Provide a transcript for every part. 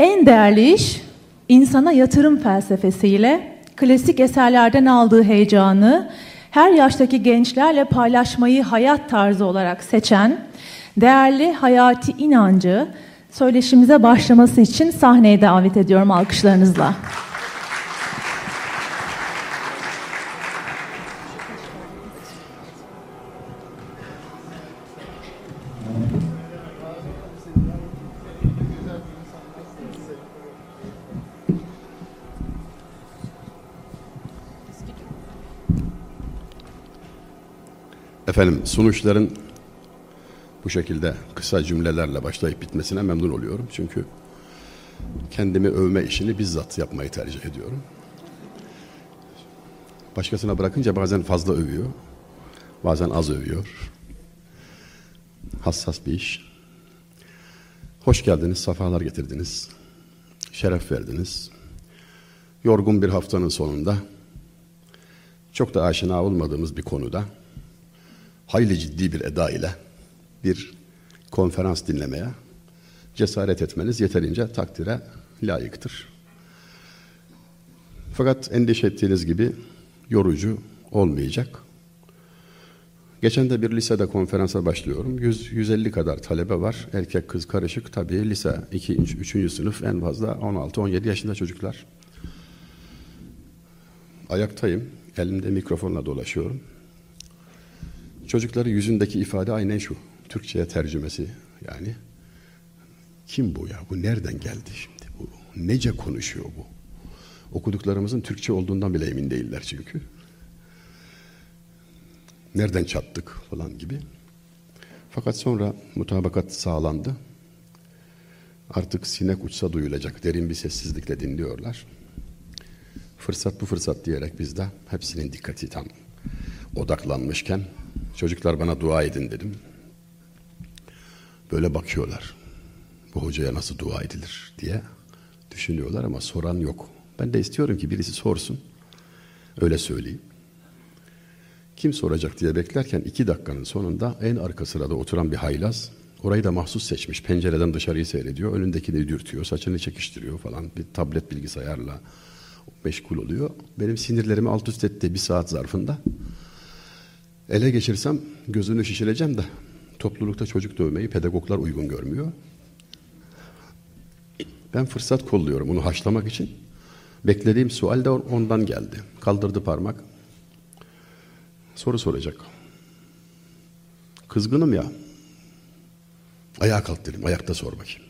En değerli iş insana yatırım felsefesiyle klasik eserlerden aldığı heyecanı her yaştaki gençlerle paylaşmayı hayat tarzı olarak seçen değerli hayati inancı söyleşimize başlaması için sahneye davet ediyorum alkışlarınızla. Efendim sonuçların bu şekilde kısa cümlelerle başlayıp bitmesine memnun oluyorum. Çünkü kendimi övme işini bizzat yapmayı tercih ediyorum. Başkasına bırakınca bazen fazla övüyor, bazen az övüyor. Hassas bir iş. Hoş geldiniz, safalar getirdiniz. Şeref verdiniz. Yorgun bir haftanın sonunda çok da aşina olmadığımız bir konuda hayli ciddi bir eda ile bir konferans dinlemeye cesaret etmeniz yeterince takdire layıktır. Fakat endişe ettiğiniz gibi yorucu olmayacak. Geçen de bir lisede konferansa başlıyorum. 100, 150 kadar talebe var. Erkek kız karışık. Tabii lise 2. 3. sınıf en fazla 16-17 yaşında çocuklar. Ayaktayım. Elimde mikrofonla dolaşıyorum. Çocukların yüzündeki ifade aynen şu. Türkçe'ye tercümesi yani. Kim bu ya? Bu nereden geldi şimdi? Bu nece konuşuyor bu? Okuduklarımızın Türkçe olduğundan bile emin değiller çünkü. Nereden çattık falan gibi. Fakat sonra mutabakat sağlandı. Artık sinek uçsa duyulacak derin bir sessizlikle dinliyorlar. Fırsat bu fırsat diyerek biz de hepsinin dikkati tam odaklanmışken çocuklar bana dua edin dedim. Böyle bakıyorlar. Bu hocaya nasıl dua edilir diye düşünüyorlar ama soran yok. Ben de istiyorum ki birisi sorsun. Öyle söyleyeyim. Kim soracak diye beklerken iki dakikanın sonunda en arka sırada oturan bir haylaz orayı da mahsus seçmiş. Pencereden dışarıyı seyrediyor. Önündekini dürtüyor. Saçını çekiştiriyor falan. Bir tablet bilgisayarla meşgul oluyor. Benim sinirlerimi alt üst etti bir saat zarfında. Ele geçirsem gözünü şişireceğim de toplulukta çocuk dövmeyi pedagoglar uygun görmüyor. Ben fırsat kolluyorum onu haşlamak için. Beklediğim sual de ondan geldi. Kaldırdı parmak. Soru soracak. Kızgınım ya. Ayağa kalk dedim. Ayakta sor bakayım.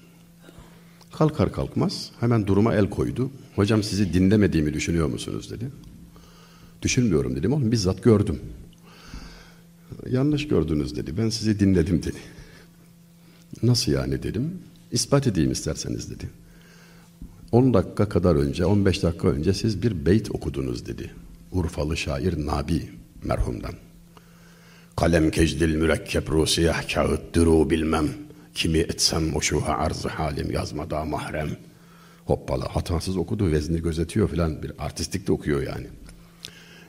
Kalkar kalkmaz hemen duruma el koydu. Hocam sizi dinlemediğimi düşünüyor musunuz dedi. Düşünmüyorum dedim oğlum bizzat gördüm. Yanlış gördünüz dedi. Ben sizi dinledim dedi. Nasıl yani dedim. İspat edeyim isterseniz dedi. 10 dakika kadar önce, 15 dakika önce siz bir beyt okudunuz dedi. Urfalı şair Nabi merhumdan. Kalem kecdil mürekkep rusiyah kağıt duru bilmem. Kimi etsem o şuha arzı halim yazmada mahrem. Hoppala hatasız okudu vezni gözetiyor filan bir artistik de okuyor yani.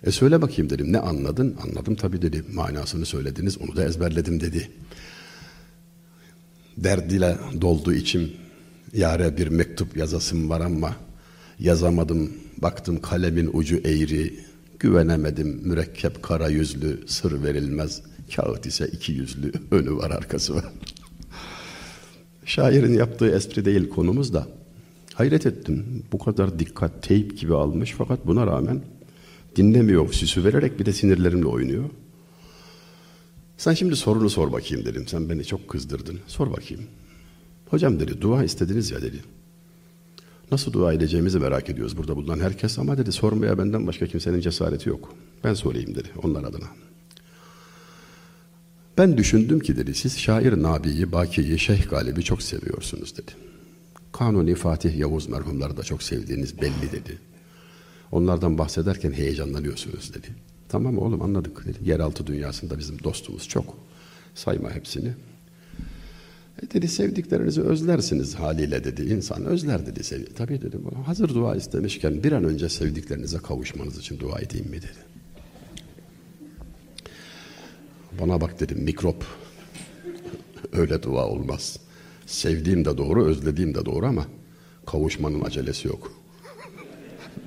E söyle bakayım dedim ne anladın? Anladım tabii dedi. Manasını söylediniz onu da ezberledim dedi. Derdiyle doldu içim. Yare bir mektup yazasım var ama yazamadım. Baktım kalemin ucu eğri. Güvenemedim mürekkep kara yüzlü sır verilmez. Kağıt ise iki yüzlü önü var arkası var. Şairin yaptığı espri değil konumuz da. Hayret ettim. Bu kadar dikkat teyp gibi almış fakat buna rağmen dinlemiyor. Süsü vererek bir de sinirlerimle oynuyor. Sen şimdi sorunu sor bakayım dedim. Sen beni çok kızdırdın. Sor bakayım. Hocam dedi dua istediniz ya dedi. Nasıl dua edeceğimizi merak ediyoruz burada bulunan herkes ama dedi sormaya benden başka kimsenin cesareti yok. Ben sorayım dedi onlar adına. Ben düşündüm ki dedi siz şair Nabi'yi, Baki'yi, Şeyh Galip'i çok seviyorsunuz dedi. Kanuni Fatih Yavuz merhumları da çok sevdiğiniz belli dedi. Onlardan bahsederken heyecanlanıyorsunuz dedi. Tamam oğlum anladık dedi. Yeraltı dünyasında bizim dostumuz çok. Sayma hepsini. E dedi sevdiklerinizi özlersiniz haliyle dedi. İnsan özler dedi. Sev Tabii dedim. Hazır dua istemişken bir an önce sevdiklerinize kavuşmanız için dua edeyim mi dedi. Bana bak dedim mikrop. Öyle dua olmaz. Sevdiğim de doğru, özlediğim de doğru ama Kavuşmanın acelesi yok.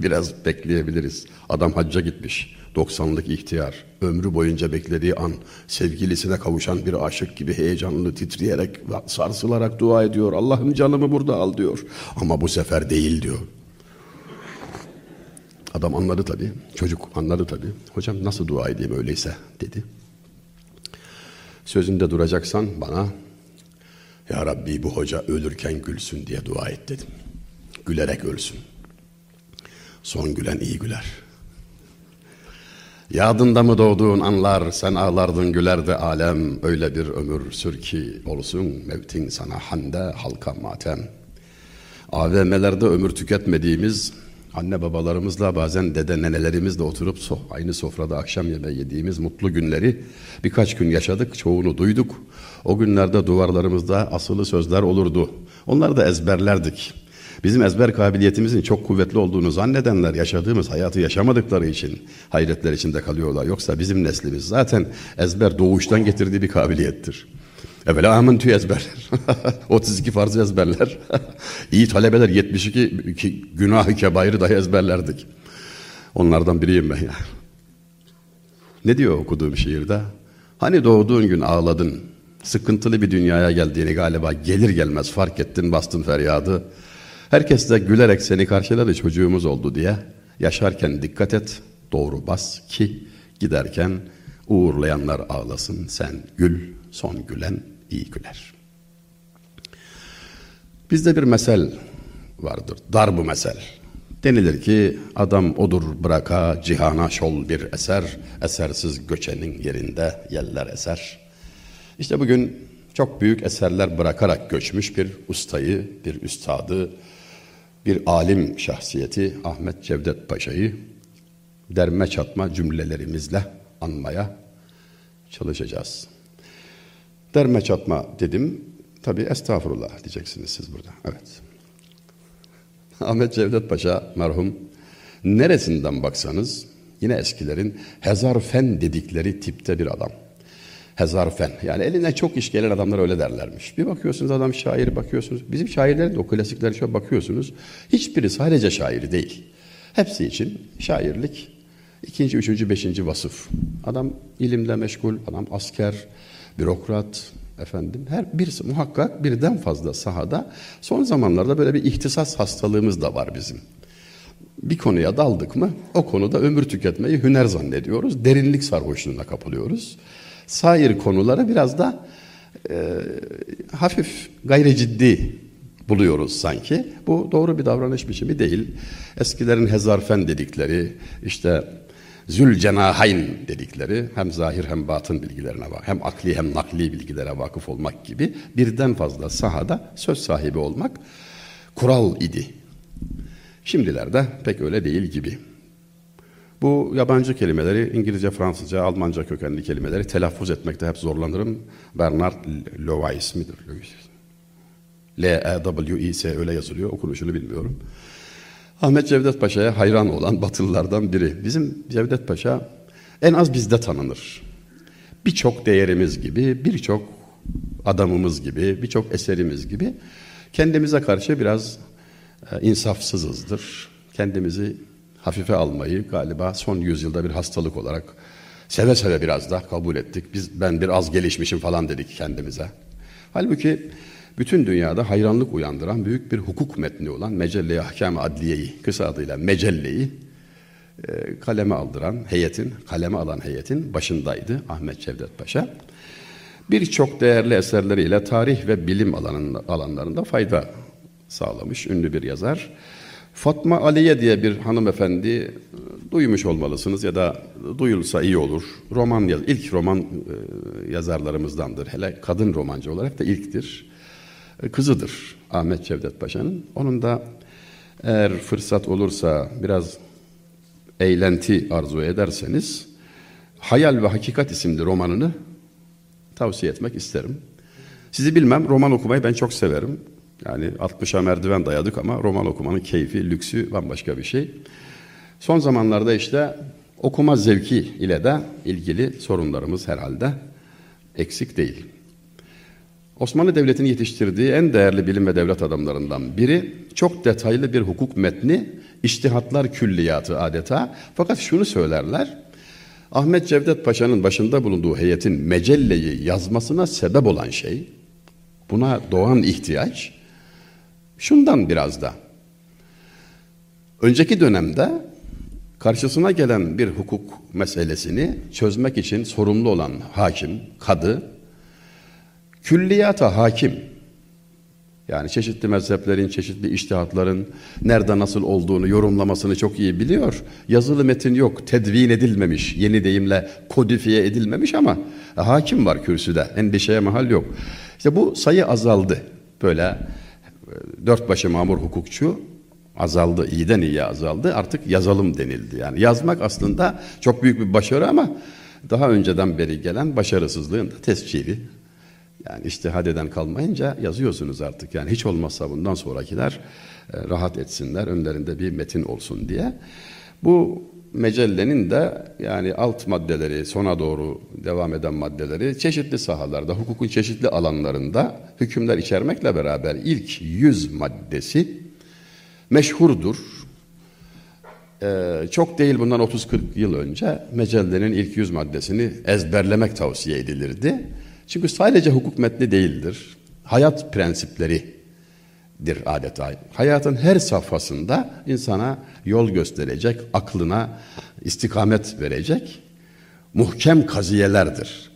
Biraz bekleyebiliriz. Adam hacca gitmiş. 90'lık ihtiyar. Ömrü boyunca beklediği an sevgilisine kavuşan bir aşık gibi heyecanlı titreyerek sarsılarak dua ediyor. Allah'ım canımı burada al diyor. Ama bu sefer değil diyor. Adam anladı tabii. Çocuk anladı tabii. Hocam nasıl dua edeyim öyleyse dedi. Sözünde duracaksan bana Ya Rabbi bu hoca ölürken gülsün diye dua et dedim. Gülerek ölsün. Son gülen iyi güler. Yadında mı doğduğun anlar sen ağlardın gülerdi alem öyle bir ömür sür ki olsun mevtin sana hande halka matem. AVM'lerde ömür tüketmediğimiz anne babalarımızla bazen dede nenelerimizle oturup so aynı sofrada akşam yemeği yediğimiz mutlu günleri birkaç gün yaşadık çoğunu duyduk. O günlerde duvarlarımızda asılı sözler olurdu. Onları da ezberlerdik. Bizim ezber kabiliyetimizin çok kuvvetli olduğunu zannedenler yaşadığımız hayatı yaşamadıkları için hayretler içinde kalıyorlar. Yoksa bizim neslimiz zaten ezber doğuştan getirdiği bir kabiliyettir. Evvela amentü ezberler. 32 farzı ezberler. İyi talebeler 72 günah-ı kebairi dahi ezberlerdik. Onlardan biriyim ben ya. Ne diyor okuduğum şiirde? Hani doğduğun gün ağladın, sıkıntılı bir dünyaya geldiğini galiba gelir gelmez fark ettin bastın feryadı. Herkes de gülerek seni karşıladı çocuğumuz oldu diye. Yaşarken dikkat et, doğru bas ki giderken uğurlayanlar ağlasın. Sen gül, son gülen iyi güler. Bizde bir mesel vardır, darbu mesel. Denilir ki adam odur bıraka cihana şol bir eser, esersiz göçenin yerinde yeller eser. İşte bugün çok büyük eserler bırakarak göçmüş bir ustayı, bir üstadı, bir alim şahsiyeti Ahmet Cevdet Paşa'yı derme çatma cümlelerimizle anmaya çalışacağız. Derme çatma dedim. Tabi estağfurullah diyeceksiniz siz burada. Evet. Ahmet Cevdet Paşa merhum neresinden baksanız yine eskilerin hezarfen dedikleri tipte bir adam. Hezarfen. Yani eline çok iş gelen adamlar öyle derlermiş. Bir bakıyorsunuz adam şair bakıyorsunuz. Bizim şairlerin de o klasikler şöyle bakıyorsunuz. Hiçbiri sadece şair değil. Hepsi için şairlik ikinci, üçüncü, beşinci vasıf. Adam ilimle meşgul, adam asker, bürokrat, efendim her bir muhakkak birden fazla sahada son zamanlarda böyle bir ihtisas hastalığımız da var bizim. Bir konuya daldık mı o konuda ömür tüketmeyi hüner zannediyoruz. Derinlik sarhoşluğuna kapılıyoruz sair konulara biraz da e, hafif gayri ciddi buluyoruz sanki. Bu doğru bir davranış biçimi değil. Eskilerin hezarfen dedikleri, işte zülcenahayn dedikleri hem zahir hem batın bilgilerine bak, hem akli hem nakli bilgilere vakıf olmak gibi birden fazla sahada söz sahibi olmak kural idi. Şimdilerde pek öyle değil gibi. Bu yabancı kelimeleri İngilizce, Fransızca, Almanca kökenli kelimeleri telaffuz etmekte hep zorlanırım. Bernard Lewis midir? L-E-W-I-S öyle yazılıyor. Okunuşunu bilmiyorum. Ahmet Cevdet Paşa'ya hayran olan Batılılardan biri. Bizim Cevdet Paşa en az bizde tanınır. Birçok değerimiz gibi, birçok adamımız gibi, birçok eserimiz gibi kendimize karşı biraz e, insafsızızdır. Kendimizi hafife almayı galiba son yüzyılda bir hastalık olarak seve seve biraz da kabul ettik. Biz ben bir az gelişmişim falan dedik kendimize. Halbuki bütün dünyada hayranlık uyandıran büyük bir hukuk metni olan Mecelle-i Ahkam Adliye'yi, kısa adıyla Mecelle'yi e, kaleme aldıran heyetin, kaleme alan heyetin başındaydı Ahmet Cevdet Paşa. Birçok değerli eserleriyle tarih ve bilim alanlarında fayda sağlamış ünlü bir yazar. Fatma Aliye diye bir hanımefendi e, duymuş olmalısınız ya da duyulsa iyi olur. Roman yaz, ilk roman e, yazarlarımızdandır. Hele kadın romancı olarak da ilktir. E, kızıdır Ahmet Cevdet Paşa'nın. Onun da eğer fırsat olursa biraz eğlenti arzu ederseniz Hayal ve Hakikat isimli romanını tavsiye etmek isterim. Sizi bilmem roman okumayı ben çok severim. Yani 60'a merdiven dayadık ama roman okumanın keyfi, lüksü bambaşka bir şey. Son zamanlarda işte okuma zevki ile de ilgili sorunlarımız herhalde eksik değil. Osmanlı Devleti'nin yetiştirdiği en değerli bilim ve devlet adamlarından biri çok detaylı bir hukuk metni, iştihatlar külliyatı adeta. Fakat şunu söylerler, Ahmet Cevdet Paşa'nın başında bulunduğu heyetin mecelleyi yazmasına sebep olan şey, buna doğan ihtiyaç, şundan biraz da. Önceki dönemde karşısına gelen bir hukuk meselesini çözmek için sorumlu olan hakim, kadı, külliyata hakim. Yani çeşitli mezheplerin, çeşitli iştihatların nerede nasıl olduğunu yorumlamasını çok iyi biliyor. Yazılı metin yok, tedvin edilmemiş, yeni deyimle kodifiye edilmemiş ama hakim var kürsüde, endişeye mahal yok. İşte bu sayı azaldı. Böyle e, dört başı mamur hukukçu azaldı, iyiden iyiye azaldı. Artık yazalım denildi. Yani yazmak aslında çok büyük bir başarı ama daha önceden beri gelen başarısızlığın da tescili. Yani iştihad eden kalmayınca yazıyorsunuz artık. Yani hiç olmazsa bundan sonrakiler e, rahat etsinler, önlerinde bir metin olsun diye. Bu mecellenin de yani alt maddeleri, sona doğru devam eden maddeleri çeşitli sahalarda, hukukun çeşitli alanlarında hükümler içermekle beraber ilk yüz maddesi meşhurdur. Ee, çok değil bundan 30-40 yıl önce mecellenin ilk yüz maddesini ezberlemek tavsiye edilirdi. Çünkü sadece hukuk metni değildir. Hayat prensipleridir adeta. Hayatın her safhasında insana yol gösterecek, aklına istikamet verecek muhkem kaziyelerdir.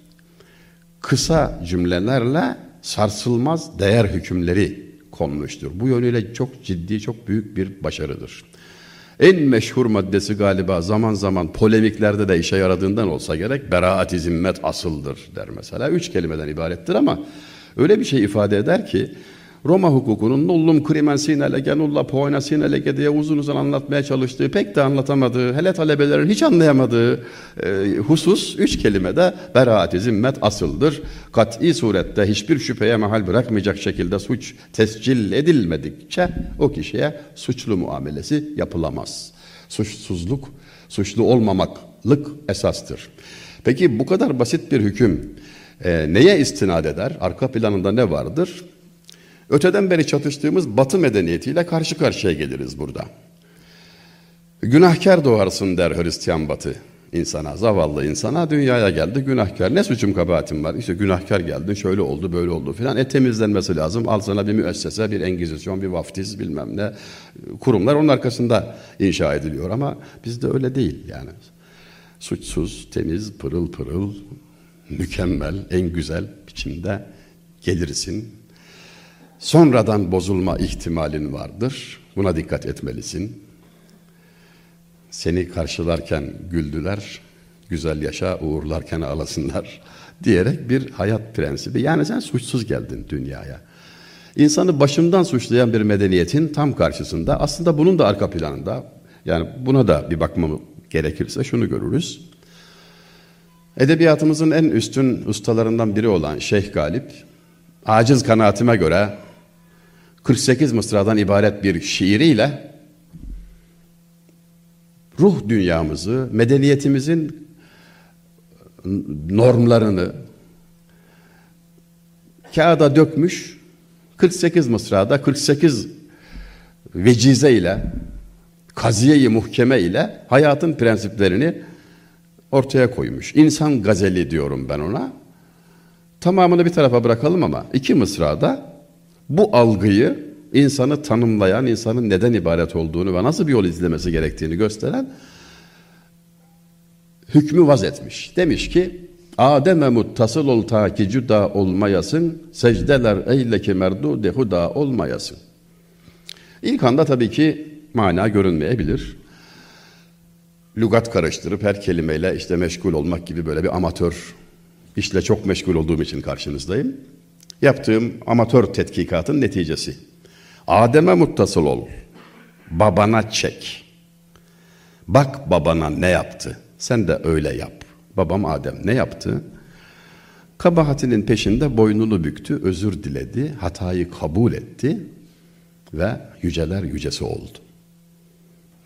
Kısa cümlelerle sarsılmaz değer hükümleri konmuştur. Bu yönüyle çok ciddi, çok büyük bir başarıdır. En meşhur maddesi galiba zaman zaman polemiklerde de işe yaradığından olsa gerek beraat-i zimmet asıldır der mesela. Üç kelimeden ibarettir ama öyle bir şey ifade eder ki Roma hukukunun nullum crimen sine lege nulla poena sine lege diye uzun uzun anlatmaya çalıştığı, pek de anlatamadığı, hele talebelerin hiç anlayamadığı e, husus üç kelimede beraat-i zimmet asıldır. Kat'i surette hiçbir şüpheye mahal bırakmayacak şekilde suç tescil edilmedikçe o kişiye suçlu muamelesi yapılamaz. Suçsuzluk, suçlu olmamaklık esastır. Peki bu kadar basit bir hüküm e, neye istinad eder? Arka planında ne vardır? Öteden beri çatıştığımız batı medeniyetiyle karşı karşıya geliriz burada. Günahkar doğarsın der Hristiyan batı insana, zavallı insana dünyaya geldi günahkar. Ne suçum kabahatim var? İşte günahkar geldin şöyle oldu böyle oldu filan. E temizlenmesi lazım. Al sana bir müessese, bir engizisyon, bir vaftiz bilmem ne. Kurumlar onun arkasında inşa ediliyor ama bizde öyle değil yani. Suçsuz, temiz, pırıl pırıl, mükemmel, en güzel biçimde gelirsin sonradan bozulma ihtimalin vardır. Buna dikkat etmelisin. Seni karşılarken güldüler, güzel yaşa uğurlarken ağlasınlar diyerek bir hayat prensibi. Yani sen suçsuz geldin dünyaya. İnsanı başından suçlayan bir medeniyetin tam karşısında aslında bunun da arka planında yani buna da bir bakmamı gerekirse şunu görürüz. Edebiyatımızın en üstün ustalarından biri olan Şeyh Galip, aciz kanaatime göre 48 mısradan ibaret bir şiiriyle ruh dünyamızı, medeniyetimizin normlarını kağıda dökmüş 48 mısrada 48 vecize ile kaziye-i muhkeme ile hayatın prensiplerini ortaya koymuş. İnsan gazeli diyorum ben ona. Tamamını bir tarafa bırakalım ama iki mısrada bu algıyı insanı tanımlayan, insanın neden ibaret olduğunu ve nasıl bir yol izlemesi gerektiğini gösteren hükmü vaz etmiş. Demiş ki Adem'e muttasıl ol ta ki cüda olmayasın, secdeler eyle ki merdu dehuda olmayasın. İlk anda tabii ki mana görünmeyebilir. Lugat karıştırıp her kelimeyle işte meşgul olmak gibi böyle bir amatör işle çok meşgul olduğum için karşınızdayım. Yaptığım amatör tetkikatın neticesi. Adem'e muttasıl ol. Babana çek. Bak babana ne yaptı. Sen de öyle yap. Babam Adem ne yaptı? Kabahatinin peşinde boynunu büktü, özür diledi, hatayı kabul etti ve yüceler yücesi oldu.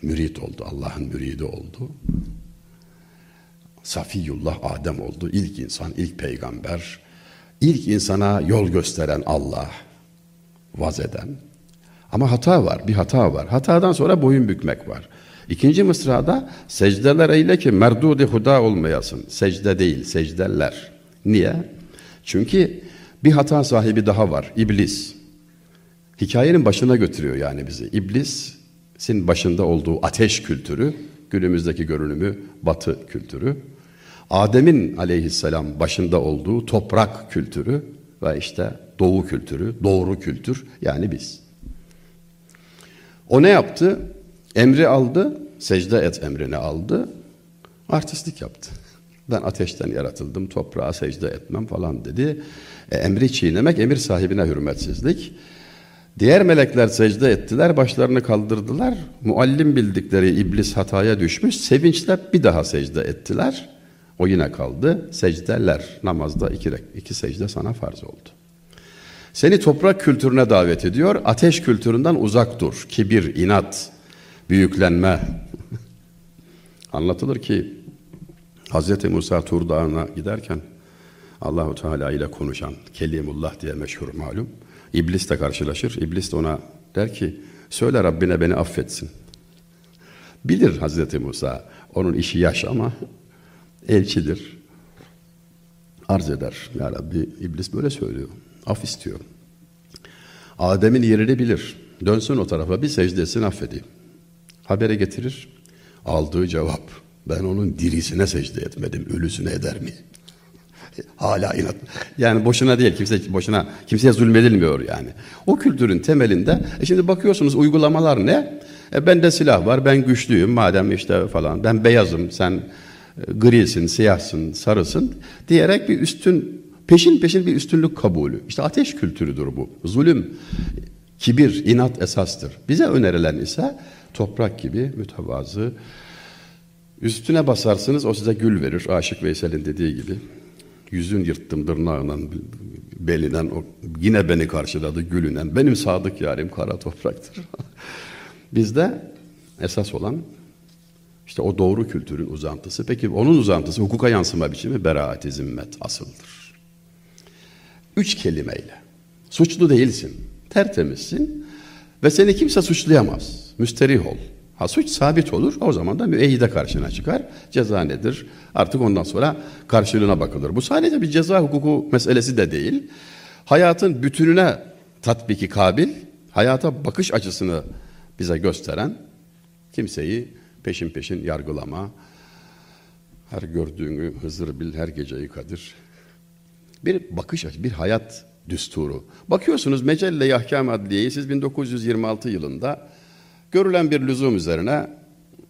Mürit oldu, Allah'ın müridi oldu. Safiyullah Adem oldu, ilk insan, ilk peygamber, ilk insana yol gösteren Allah, vaz eden. Ama hata var, bir hata var. Hatadan sonra boyun bükmek var. İkinci mısrada secdeler eyle ki merdudi huda olmayasın. Secde değil, secdeler. Niye? Çünkü bir hata sahibi daha var, iblis. Hikayenin başına götürüyor yani bizi. İblisin başında olduğu ateş kültürü, günümüzdeki görünümü batı kültürü. Adem'in aleyhisselam başında olduğu toprak kültürü ve işte doğu kültürü, doğru kültür yani biz. O ne yaptı? Emri aldı, secde et emrini aldı, artistlik yaptı. Ben ateşten yaratıldım, toprağa secde etmem falan dedi. E, emri çiğnemek, emir sahibine hürmetsizlik. Diğer melekler secde ettiler, başlarını kaldırdılar. Muallim bildikleri iblis hataya düşmüş, sevinçle bir daha secde ettiler. O yine kaldı. Secdeler, namazda iki, iki secde sana farz oldu. Seni toprak kültürüne davet ediyor, ateş kültüründen uzak dur. Kibir, inat, büyüklenme. Anlatılır ki Hz. Musa Tur Dağı'na giderken Allahu Teala ile konuşan Kelimullah diye meşhur malum. İblis de karşılaşır. İblis de ona der ki söyle Rabbine beni affetsin. Bilir Hazreti Musa. Onun işi yaş ama elçidir. Arz eder. Ya Rabbi İblis böyle söylüyor. Af istiyor. Adem'in yerini bilir. Dönsün o tarafa bir secdesini affedeyim. Habere getirir. Aldığı cevap. Ben onun dirisine secde etmedim. Ölüsüne eder mi? Hala inat. Yani boşuna değil kimse boşuna kimseye zulmedilmiyor yani. O kültürün temelinde e şimdi bakıyorsunuz uygulamalar ne? E bende silah var, ben güçlüyüm madem işte falan. Ben beyazım, sen grisin, siyahsın, sarısın diyerek bir üstün peşin peşin bir üstünlük kabulü. İşte ateş kültürüdür bu. Zulüm, kibir, inat esastır. Bize önerilen ise toprak gibi mütevazı. Üstüne basarsınız o size gül verir. Aşık Veysel'in dediği gibi. Yüzün yırttım tırnağından belinden o yine beni karşıladı gülünen. Benim sadık yarim kara topraktır. Bizde esas olan işte o doğru kültürün uzantısı. Peki onun uzantısı hukuka yansıma biçimi beraat-i zimmet asıldır. Üç kelimeyle. Suçlu değilsin, tertemizsin ve seni kimse suçlayamaz. Müsterih ol. Ha suç sabit olur o zaman da müeyyide karşına çıkar. Ceza nedir? Artık ondan sonra karşılığına bakılır. Bu sadece bir ceza hukuku meselesi de değil. Hayatın bütününe tatbiki kabil, hayata bakış açısını bize gösteren kimseyi peşin peşin yargılama, her gördüğünü Hızır bil, her geceyi kadir. Bir bakış açısı, bir hayat düsturu. Bakıyorsunuz Mecelle-i Ahkam Adliye'yi siz 1926 yılında Görülen bir lüzum üzerine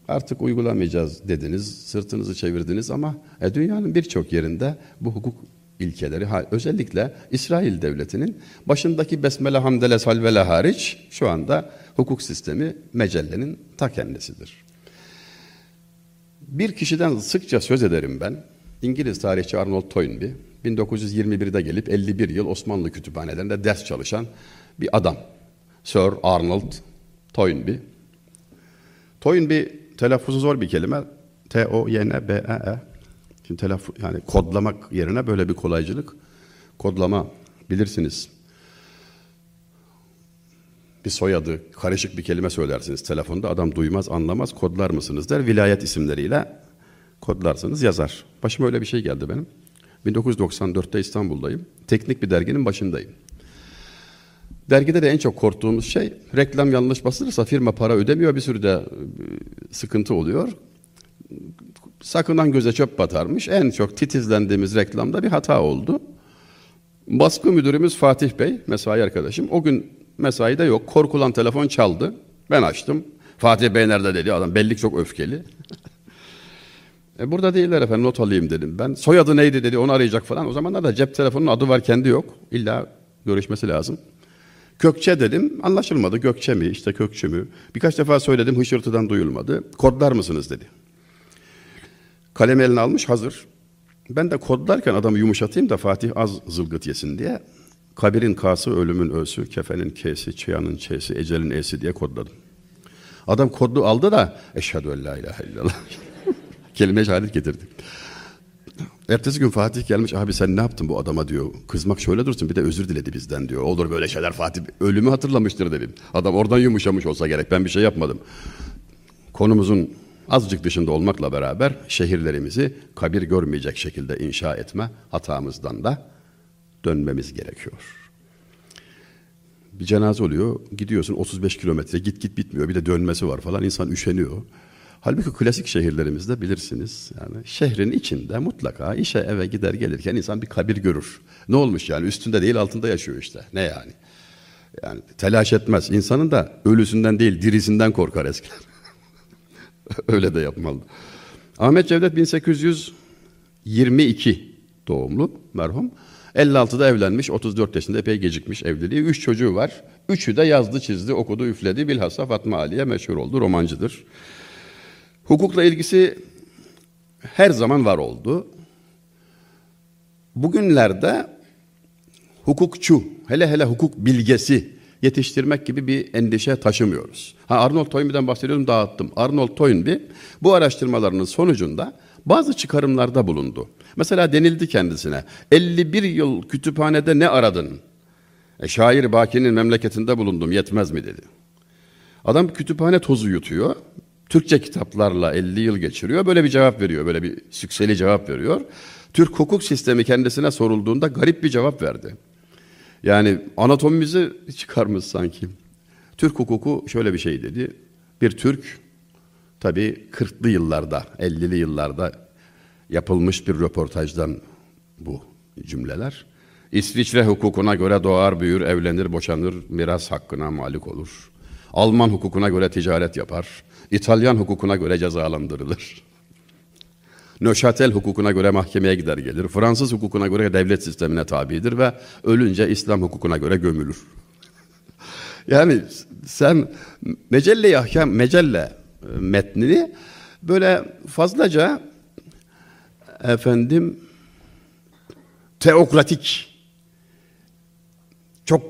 artık uygulamayacağız dediniz, sırtınızı çevirdiniz ama e, dünyanın birçok yerinde bu hukuk ilkeleri özellikle İsrail devletinin başındaki besmele hamdele salvele hariç şu anda hukuk sistemi mecellenin ta kendisidir. Bir kişiden sıkça söz ederim ben. İngiliz tarihçi Arnold Toynbee 1921'de gelip 51 yıl Osmanlı kütüphanelerinde ders çalışan bir adam. Sir Arnold Toynbee Toyun bir telaffuzu zor bir kelime. T-O-Y-N-B-E-E. Şimdi telaffuz, yani kodlamak yerine böyle bir kolaycılık. Kodlama bilirsiniz. Bir soyadı, karışık bir kelime söylersiniz telefonda. Adam duymaz, anlamaz. Kodlar mısınız der. Vilayet isimleriyle kodlarsınız yazar. Başıma öyle bir şey geldi benim. 1994'te İstanbul'dayım. Teknik bir derginin başındayım. Dergide de en çok korktuğumuz şey reklam yanlış basılırsa firma para ödemiyor bir sürü de e, sıkıntı oluyor. Sakınan göze çöp batarmış. En çok titizlendiğimiz reklamda bir hata oldu. Baskı müdürümüz Fatih Bey, mesai arkadaşım. O gün mesaide yok. Korkulan telefon çaldı. Ben açtım. Fatih Bey nerede dedi adam. Belli çok öfkeli. e burada değiller efendim not alayım dedim. Ben soyadı neydi dedi onu arayacak falan. O zamanlar da cep telefonunun adı var kendi yok. İlla görüşmesi lazım. Gökçe dedim, anlaşılmadı. Gökçe mi, işte Kökçü mü? Birkaç defa söyledim, hışırtıdan duyulmadı. Kodlar mısınız dedi. Kalem eline almış, hazır. Ben de kodlarken adamı yumuşatayım da Fatih az zılgıt yesin diye. Kabirin kası, ölümün ösü, kefenin kesi, çıyanın çesi, ecelin esi diye kodladım. Adam kodlu aldı da eşhedü en la ilahe illallah. Kelime şehadet getirdik. Ertesi gün Fatih gelmiş abi sen ne yaptın bu adama diyor. Kızmak şöyle dursun bir de özür diledi bizden diyor. Olur böyle şeyler Fatih ölümü hatırlamıştır dedim. Adam oradan yumuşamış olsa gerek ben bir şey yapmadım. Konumuzun azıcık dışında olmakla beraber şehirlerimizi kabir görmeyecek şekilde inşa etme hatamızdan da dönmemiz gerekiyor. Bir cenaze oluyor gidiyorsun 35 kilometre git git bitmiyor bir de dönmesi var falan insan üşeniyor. Halbuki klasik şehirlerimizde bilirsiniz yani şehrin içinde mutlaka işe eve gider gelirken insan bir kabir görür. Ne olmuş yani üstünde değil altında yaşıyor işte ne yani. Yani telaş etmez. İnsanın da ölüsünden değil dirisinden korkar eskiden. Öyle de yapmalı. Ahmet Cevdet 1822 doğumlu merhum. 56'da evlenmiş, 34 yaşında epey gecikmiş evliliği. Üç çocuğu var. Üçü de yazdı, çizdi, okudu, üfledi. Bilhassa Fatma Aliye meşhur oldu, romancıdır. Hukukla ilgisi her zaman var oldu. Bugünlerde hukukçu, hele hele hukuk bilgesi yetiştirmek gibi bir endişe taşımıyoruz. Ha Arnold Toynbee'den bahsediyorum dağıttım. Arnold Toynbee bu araştırmalarının sonucunda bazı çıkarımlarda bulundu. Mesela denildi kendisine 51 yıl kütüphanede ne aradın? E, şair Baki'nin memleketinde bulundum yetmez mi dedi. Adam kütüphane tozu yutuyor. Türkçe kitaplarla 50 yıl geçiriyor. Böyle bir cevap veriyor. Böyle bir sükseli cevap veriyor. Türk hukuk sistemi kendisine sorulduğunda garip bir cevap verdi. Yani anatomimizi çıkarmış sanki. Türk hukuku şöyle bir şey dedi. Bir Türk tabii 40'lı yıllarda, 50'li yıllarda yapılmış bir röportajdan bu cümleler. İsviçre hukukuna göre doğar, büyür, evlenir, boşanır, miras hakkına malik olur. Alman hukukuna göre ticaret yapar. İtalyan hukukuna göre cezalandırılır. Nöşatel hukukuna göre mahkemeye gider gelir. Fransız hukukuna göre devlet sistemine tabidir ve ölünce İslam hukukuna göre gömülür. yani sen mecelle ahkam mecelle e, metnini böyle fazlaca efendim teokratik çok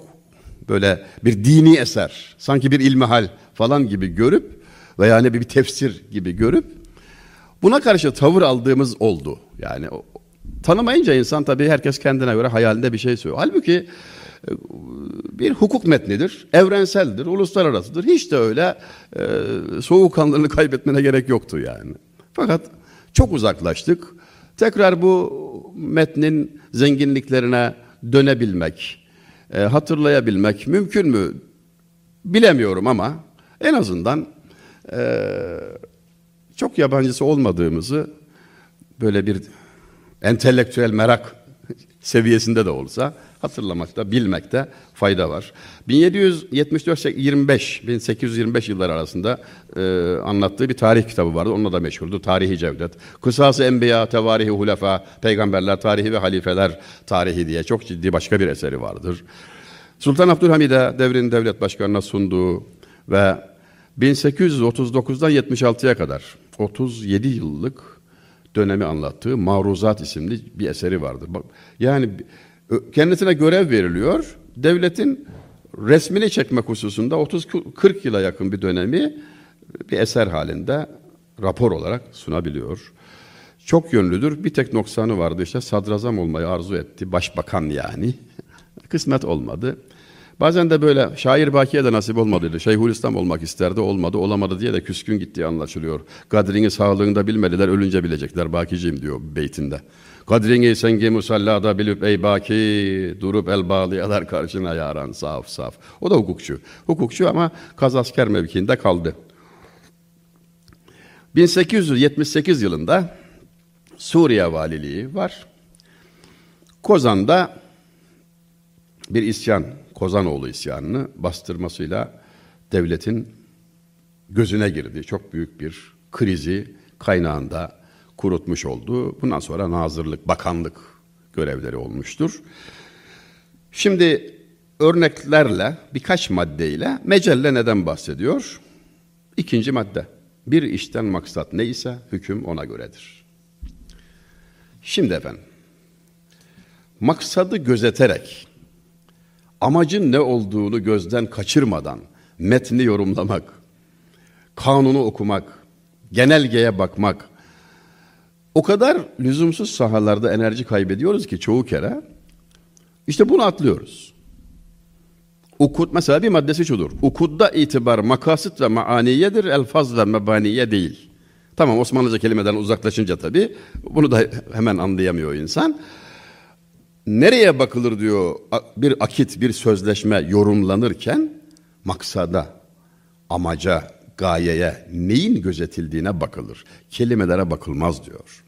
böyle bir dini eser sanki bir ilmihal falan gibi görüp veya ne bir tefsir gibi görüp buna karşı tavır aldığımız oldu. Yani tanımayınca insan tabii herkes kendine göre hayalinde bir şey söylüyor. Halbuki e, bir hukuk metnidir, evrenseldir, uluslararasıdır. Hiç de öyle e, soğukkanlılığını kaybetmene gerek yoktu yani. Fakat çok uzaklaştık. Tekrar bu metnin zenginliklerine dönebilmek, e, hatırlayabilmek mümkün mü? Bilemiyorum ama en azından e, çok yabancısı olmadığımızı böyle bir entelektüel merak seviyesinde de olsa hatırlamakta, bilmekte fayda var. 1774-25, 1825 yıllar arasında e, anlattığı bir tarih kitabı vardı. Onunla da meşhurdu. Tarihi Cevdet. Kısası Enbiya, Tevarihi Hulefa, Peygamberler Tarihi ve Halifeler Tarihi diye çok ciddi başka bir eseri vardır. Sultan Abdülhamid'e devrin devlet başkanına sunduğu ve 1839'dan 76'ya kadar 37 yıllık dönemi anlattığı Maruzat isimli bir eseri vardır. Yani kendisine görev veriliyor. Devletin resmini çekmek hususunda 30-40 yıla yakın bir dönemi bir eser halinde rapor olarak sunabiliyor. Çok yönlüdür. Bir tek noksanı vardı işte sadrazam olmayı arzu etti. Başbakan yani. Kısmet olmadı. Bazen de böyle şair Baki'ye de nasip olmadıydı. Şeyhülislam olmak isterdi olmadı olamadı diye de küskün gittiği anlaşılıyor. Kadrini sağlığında bilmediler ölünce bilecekler Bakiciyim diyor beytinde. Kadrini sengi musallada bilip ey Baki durup el bağlayalar karşına yaran saf saf. O da hukukçu. Hukukçu ama kazasker mevkiinde kaldı. 1878 yılında Suriye valiliği var. Kozan'da bir isyan Kozanoğlu isyanını bastırmasıyla devletin gözüne girdi. Çok büyük bir krizi kaynağında kurutmuş oldu. Bundan sonra nazırlık, bakanlık görevleri olmuştur. Şimdi örneklerle, birkaç maddeyle mecelle neden bahsediyor? İkinci madde. Bir işten maksat neyse hüküm ona göredir. Şimdi efendim, maksadı gözeterek amacın ne olduğunu gözden kaçırmadan metni yorumlamak, kanunu okumak, genelgeye bakmak, O kadar lüzumsuz sahalarda enerji kaybediyoruz ki çoğu kere. İşte bunu atlıyoruz. Ukud mesela bir maddesi şudur. Ukudda itibar makasit ve maaniyedir, elfaz ve mebaniye değil. Tamam Osmanlıca kelimeden uzaklaşınca tabii bunu da hemen anlayamıyor insan. Nereye bakılır diyor bir akit, bir sözleşme yorumlanırken maksada, amaca, gayeye, neyin gözetildiğine bakılır. Kelimelere bakılmaz diyor.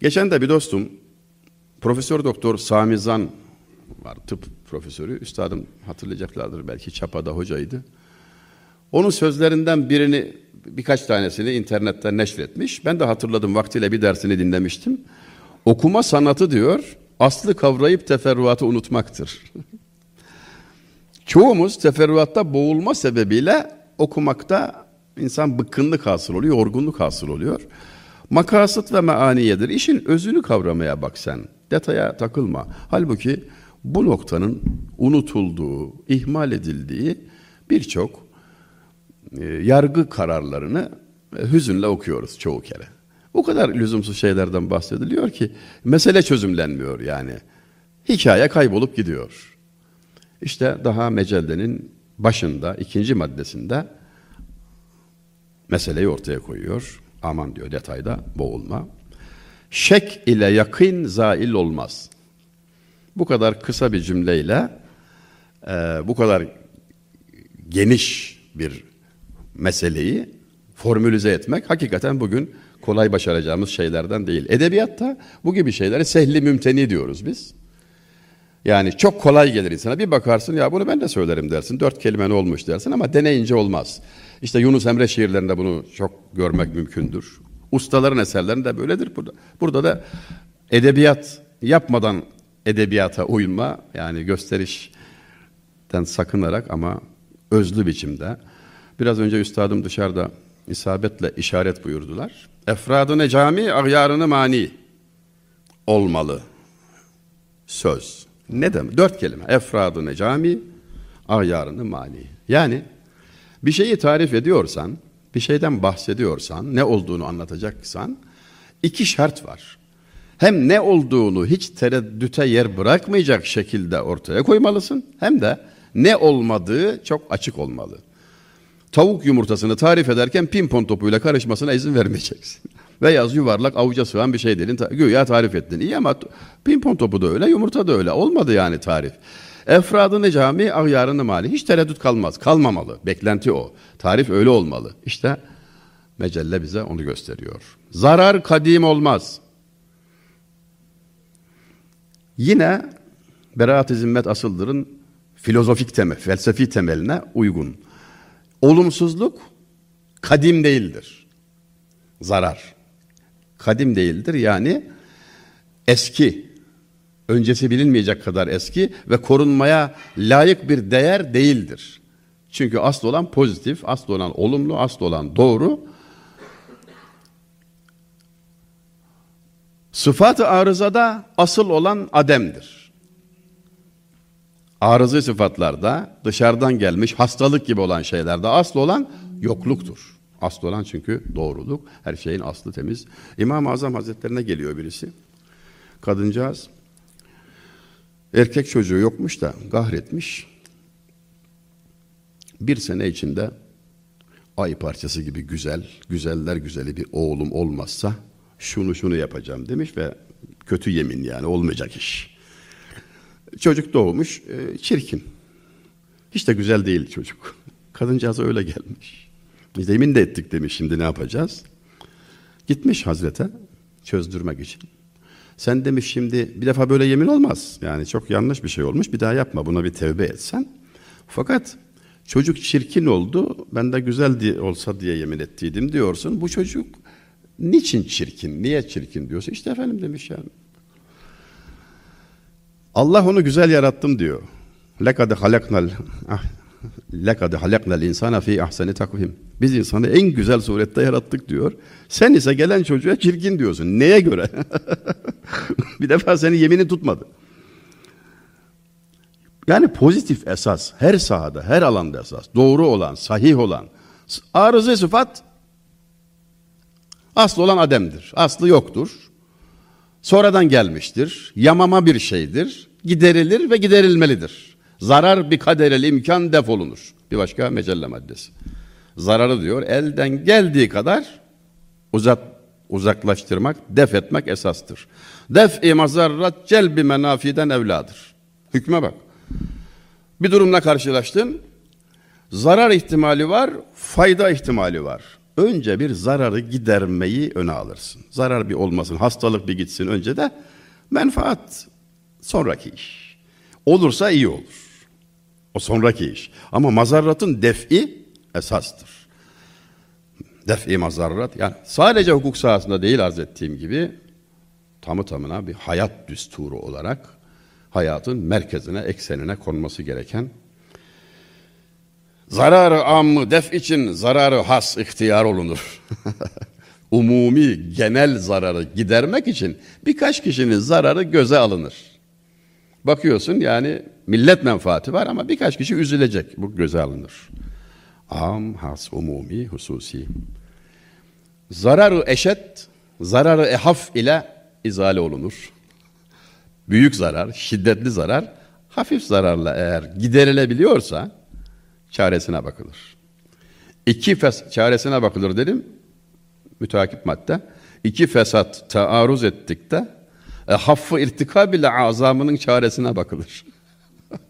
Geçen de bir dostum Profesör Doktor Sami Zan var tıp profesörü. Üstadım hatırlayacaklardır belki Çapa'da hocaydı. Onun sözlerinden birini birkaç tanesini internette neşretmiş. Ben de hatırladım vaktiyle bir dersini dinlemiştim. Okuma sanatı diyor aslı kavrayıp teferruatı unutmaktır. Çoğumuz teferruatta boğulma sebebiyle okumakta insan bıkkınlık hasıl oluyor, yorgunluk hasıl oluyor. Makasıt ve meaniyedir. İşin özünü kavramaya bak sen. Detaya takılma. Halbuki bu noktanın unutulduğu, ihmal edildiği birçok e, yargı kararlarını e, hüzünle okuyoruz çoğu kere. O kadar lüzumsuz şeylerden bahsediliyor ki mesele çözümlenmiyor yani. Hikaye kaybolup gidiyor. İşte daha mecellenin başında, ikinci maddesinde meseleyi ortaya koyuyor. Aman diyor detayda boğulma. Şek ile yakın zail olmaz. Bu kadar kısa bir cümleyle e, bu kadar geniş bir meseleyi formülize etmek hakikaten bugün kolay başaracağımız şeylerden değil. Edebiyatta bu gibi şeyleri sehli mümteni diyoruz biz. Yani çok kolay gelir insana. Bir bakarsın ya bunu ben de söylerim dersin. Dört kelime ne olmuş dersin ama deneyince olmaz. İşte Yunus Emre şiirlerinde bunu çok görmek mümkündür. Ustaların eserlerinde de böyledir burada. Burada da edebiyat yapmadan edebiyata uyma yani gösterişten sakınarak ama özlü biçimde. Biraz önce üstadım dışarıda isabetle işaret buyurdular. Efradını cami, ahyarını mani olmalı. Söz. Ne demek? Dört kelime. Efradını cami, ahyarını mani. Yani bir şeyi tarif ediyorsan, bir şeyden bahsediyorsan, ne olduğunu anlatacaksan iki şart var. Hem ne olduğunu hiç tereddüte yer bırakmayacak şekilde ortaya koymalısın hem de ne olmadığı çok açık olmalı. Tavuk yumurtasını tarif ederken pimpon topuyla karışmasına izin vermeyeceksin. Beyaz yuvarlak avuca sığan bir şey dedin. Güya tarif ettin. İyi ama pimpon topu da öyle, yumurta da öyle. Olmadı yani tarif. Efradını cami, ahyarını mali. Hiç tereddüt kalmaz. Kalmamalı. Beklenti o. Tarif öyle olmalı. İşte mecelle bize onu gösteriyor. Zarar kadim olmaz. Yine beraat-ı zimmet asıldırın filozofik temel, felsefi temeline uygun. Olumsuzluk kadim değildir. Zarar. Kadim değildir yani eski, öncesi bilinmeyecek kadar eski ve korunmaya layık bir değer değildir. Çünkü asıl olan pozitif, asıl olan olumlu, asıl olan doğru. Sıfat-ı arızada asıl olan ademdir. Arızı sıfatlarda dışarıdan gelmiş hastalık gibi olan şeylerde asıl olan yokluktur. Asıl olan çünkü doğruluk. Her şeyin aslı temiz. İmam-ı Azam Hazretlerine geliyor birisi. Kadıncağız erkek çocuğu yokmuş da gahretmiş. Bir sene içinde ay parçası gibi güzel, güzeller güzeli bir oğlum olmazsa şunu şunu yapacağım demiş ve kötü yemin yani olmayacak iş. Çocuk doğmuş, e, çirkin. Hiç de güzel değil çocuk. Kadıncağıza öyle gelmiş. Biz de yemin de ettik demiş şimdi ne yapacağız? Gitmiş Hazrete çözdürmek için. Sen demiş şimdi bir defa böyle yemin olmaz. Yani çok yanlış bir şey olmuş bir daha yapma buna bir tevbe etsen. Fakat çocuk çirkin oldu ben de güzel olsa diye yemin ettiydim diyorsun. Bu çocuk niçin çirkin, niye çirkin diyorsun? İşte efendim demiş yani. Allah onu güzel yarattım diyor. Lekad halaknal ah, lekad halaknal insana fi ahseni takvim. Biz insanı en güzel surette yarattık diyor. Sen ise gelen çocuğa çirkin diyorsun. Neye göre? bir defa seni yemini tutmadı. Yani pozitif esas her sahada, her alanda esas. Doğru olan, sahih olan. Arıza sıfat Aslı olan Adem'dir. Aslı yoktur. Sonradan gelmiştir. Yamama bir şeydir. Giderilir ve giderilmelidir. Zarar bir kaderel imkan defolunur. Bir başka mecelle maddesi. Zararı diyor elden geldiği kadar uzat, uzaklaştırmak, def etmek esastır. Def-i mazarrat celbi menafiden evladır. Hükme bak. Bir durumla karşılaştın. Zarar ihtimali var, fayda ihtimali var. Önce bir zararı gidermeyi öne alırsın. Zarar bir olmasın, hastalık bir gitsin önce de menfaat sonraki iş. Olursa iyi olur. O sonraki iş. Ama mazarratın def'i esastır. Def'i mazarrat yani sadece hukuk sahasında değil arz ettiğim gibi tamı tamına bir hayat düsturu olarak hayatın merkezine, eksenine konması gereken zararı ammı def için zararı has ihtiyar olunur. Umumi, genel zararı gidermek için birkaç kişinin zararı göze alınır. Bakıyorsun yani millet menfaati var ama birkaç kişi üzülecek. Bu göze alınır. Am, has, umumi, hususi. Zararı eşet, zararı ehaf ile izale olunur. Büyük zarar, şiddetli zarar, hafif zararla eğer giderilebiliyorsa çaresine bakılır. İki fes çaresine bakılır dedim. Müteakip madde. İki fesat taarruz ettik de e, haffı irtikab ile azamının çaresine bakılır.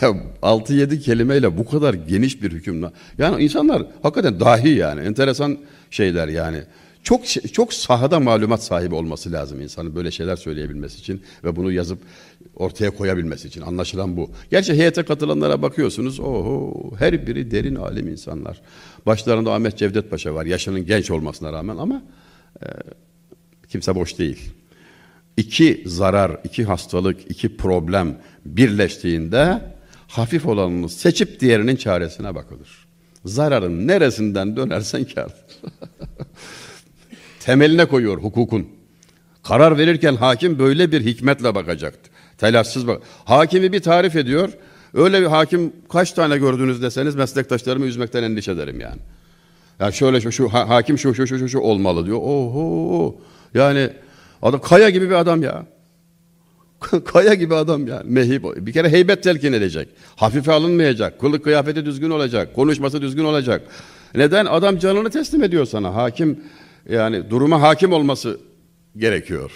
ya 6-7 kelimeyle bu kadar geniş bir hükümle. Yani insanlar hakikaten dahi yani enteresan şeyler yani. Çok çok sahada malumat sahibi olması lazım insanın böyle şeyler söyleyebilmesi için ve bunu yazıp ortaya koyabilmesi için. Anlaşılan bu. Gerçi heyete katılanlara bakıyorsunuz. Oho her biri derin alim insanlar. Başlarında Ahmet Cevdet Paşa var. Yaşının genç olmasına rağmen ama e, kimse boş değil. İki zarar, iki hastalık, iki problem birleştiğinde hafif olanını seçip diğerinin çaresine bakılır. Zararın neresinden dönersen kârdır. Temeline koyuyor hukukun. Karar verirken hakim böyle bir hikmetle bakacaktı. Telaşsız bak. Hakimi bir tarif ediyor. Öyle bir hakim kaç tane gördünüz deseniz meslektaşlarımı üzmekten endişe ederim yani. Yani şöyle şu, şu ha, hakim şu şu şu şu, şu olmalı diyor. Oho. Yani adam kaya gibi bir adam ya. kaya gibi adam yani. Mehib. Bir kere heybet telkin edecek. Hafife alınmayacak. Kılık kıyafeti düzgün olacak. Konuşması düzgün olacak. Neden? Adam canını teslim ediyor sana. Hakim yani duruma hakim olması gerekiyor.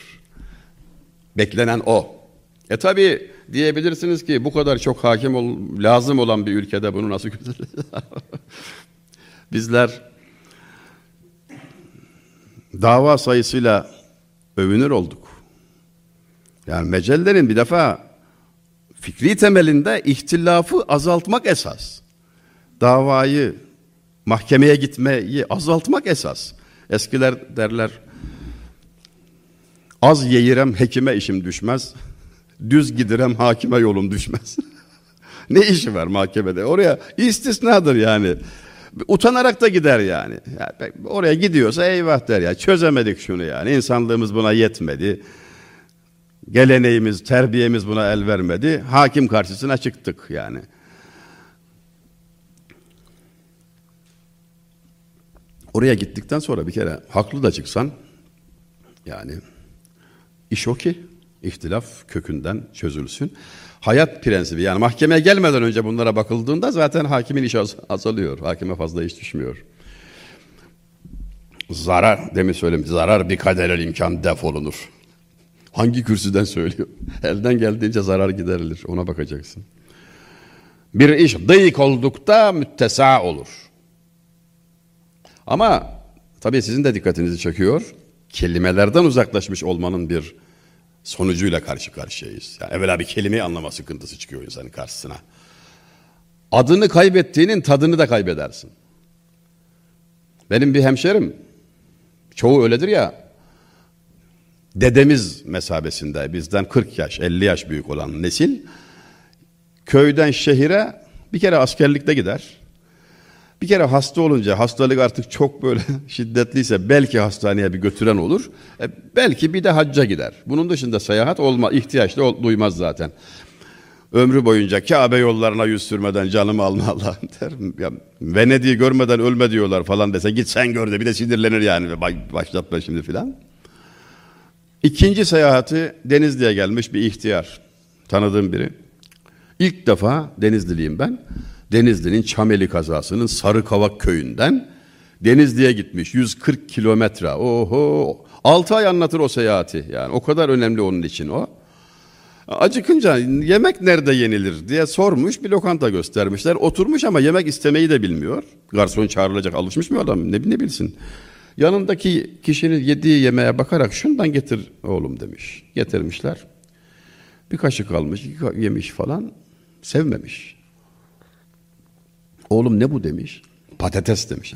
Beklenen o. E tabi diyebilirsiniz ki bu kadar çok hakim ol, lazım olan bir ülkede bunu nasıl Bizler dava sayısıyla övünür olduk. Yani mecellerin bir defa fikri temelinde ihtilafı azaltmak esas. Davayı mahkemeye gitmeyi azaltmak esas. Eskiler derler az yeyirem hekime işim düşmez. Düz gidirem hakime yolum düşmez. ne işi var mahkemede? Oraya istisnadır yani. Utanarak da gider yani. yani. Oraya gidiyorsa eyvah der ya. Çözemedik şunu yani. İnsanlığımız buna yetmedi. Geleneğimiz, terbiyemiz buna el vermedi. Hakim karşısına çıktık yani. Oraya gittikten sonra bir kere haklı da çıksan yani iş o ki ihtilaf kökünden çözülsün. Hayat prensibi yani mahkemeye gelmeden önce bunlara bakıldığında zaten hakimin işi azalıyor. Hakime fazla iş düşmüyor. Zarar demin söyledim zarar bir kaderel imkan defolunur. Hangi kürsüden söylüyor? Elden geldiğince zarar giderilir ona bakacaksın. Bir iş dıyık oldukta müttesa olur. Ama tabii sizin de dikkatinizi çekiyor. Kelimelerden uzaklaşmış olmanın bir sonucuyla karşı karşıyayız. Yani evvela bir kelimeyi anlama sıkıntısı çıkıyor insanın karşısına. Adını kaybettiğinin tadını da kaybedersin. Benim bir hemşerim, çoğu öyledir ya, dedemiz mesabesinde bizden 40 yaş, 50 yaş büyük olan nesil, köyden şehire bir kere askerlikte gider. Bir kere hasta olunca hastalık artık çok böyle şiddetliyse belki hastaneye bir götüren olur. E, belki bir de hacca gider. Bunun dışında seyahat olma ihtiyaç da duymaz zaten. Ömrü boyunca Kabe yollarına yüz sürmeden canımı alma Allah'ım der. Ya, Venedik'i görmeden ölme diyorlar falan dese git sen gör de bir de sinirlenir yani başlatma şimdi filan. İkinci seyahati Denizli'ye gelmiş bir ihtiyar. Tanıdığım biri. İlk defa Denizliliyim ben. Denizli'nin Çameli kazasının Sarıkavak köyünden Denizli'ye gitmiş 140 kilometre. Oho 6 ay anlatır o seyahati yani o kadar önemli onun için o. Acıkınca yemek nerede yenilir diye sormuş bir lokanta göstermişler. Oturmuş ama yemek istemeyi de bilmiyor. Garson çağrılacak alışmış mı adam ne, ne bilsin. Yanındaki kişinin yediği yemeğe bakarak şundan getir oğlum demiş. Getirmişler. Bir kaşık almış yemiş falan sevmemiş. Oğlum ne bu demiş. Patates demiş.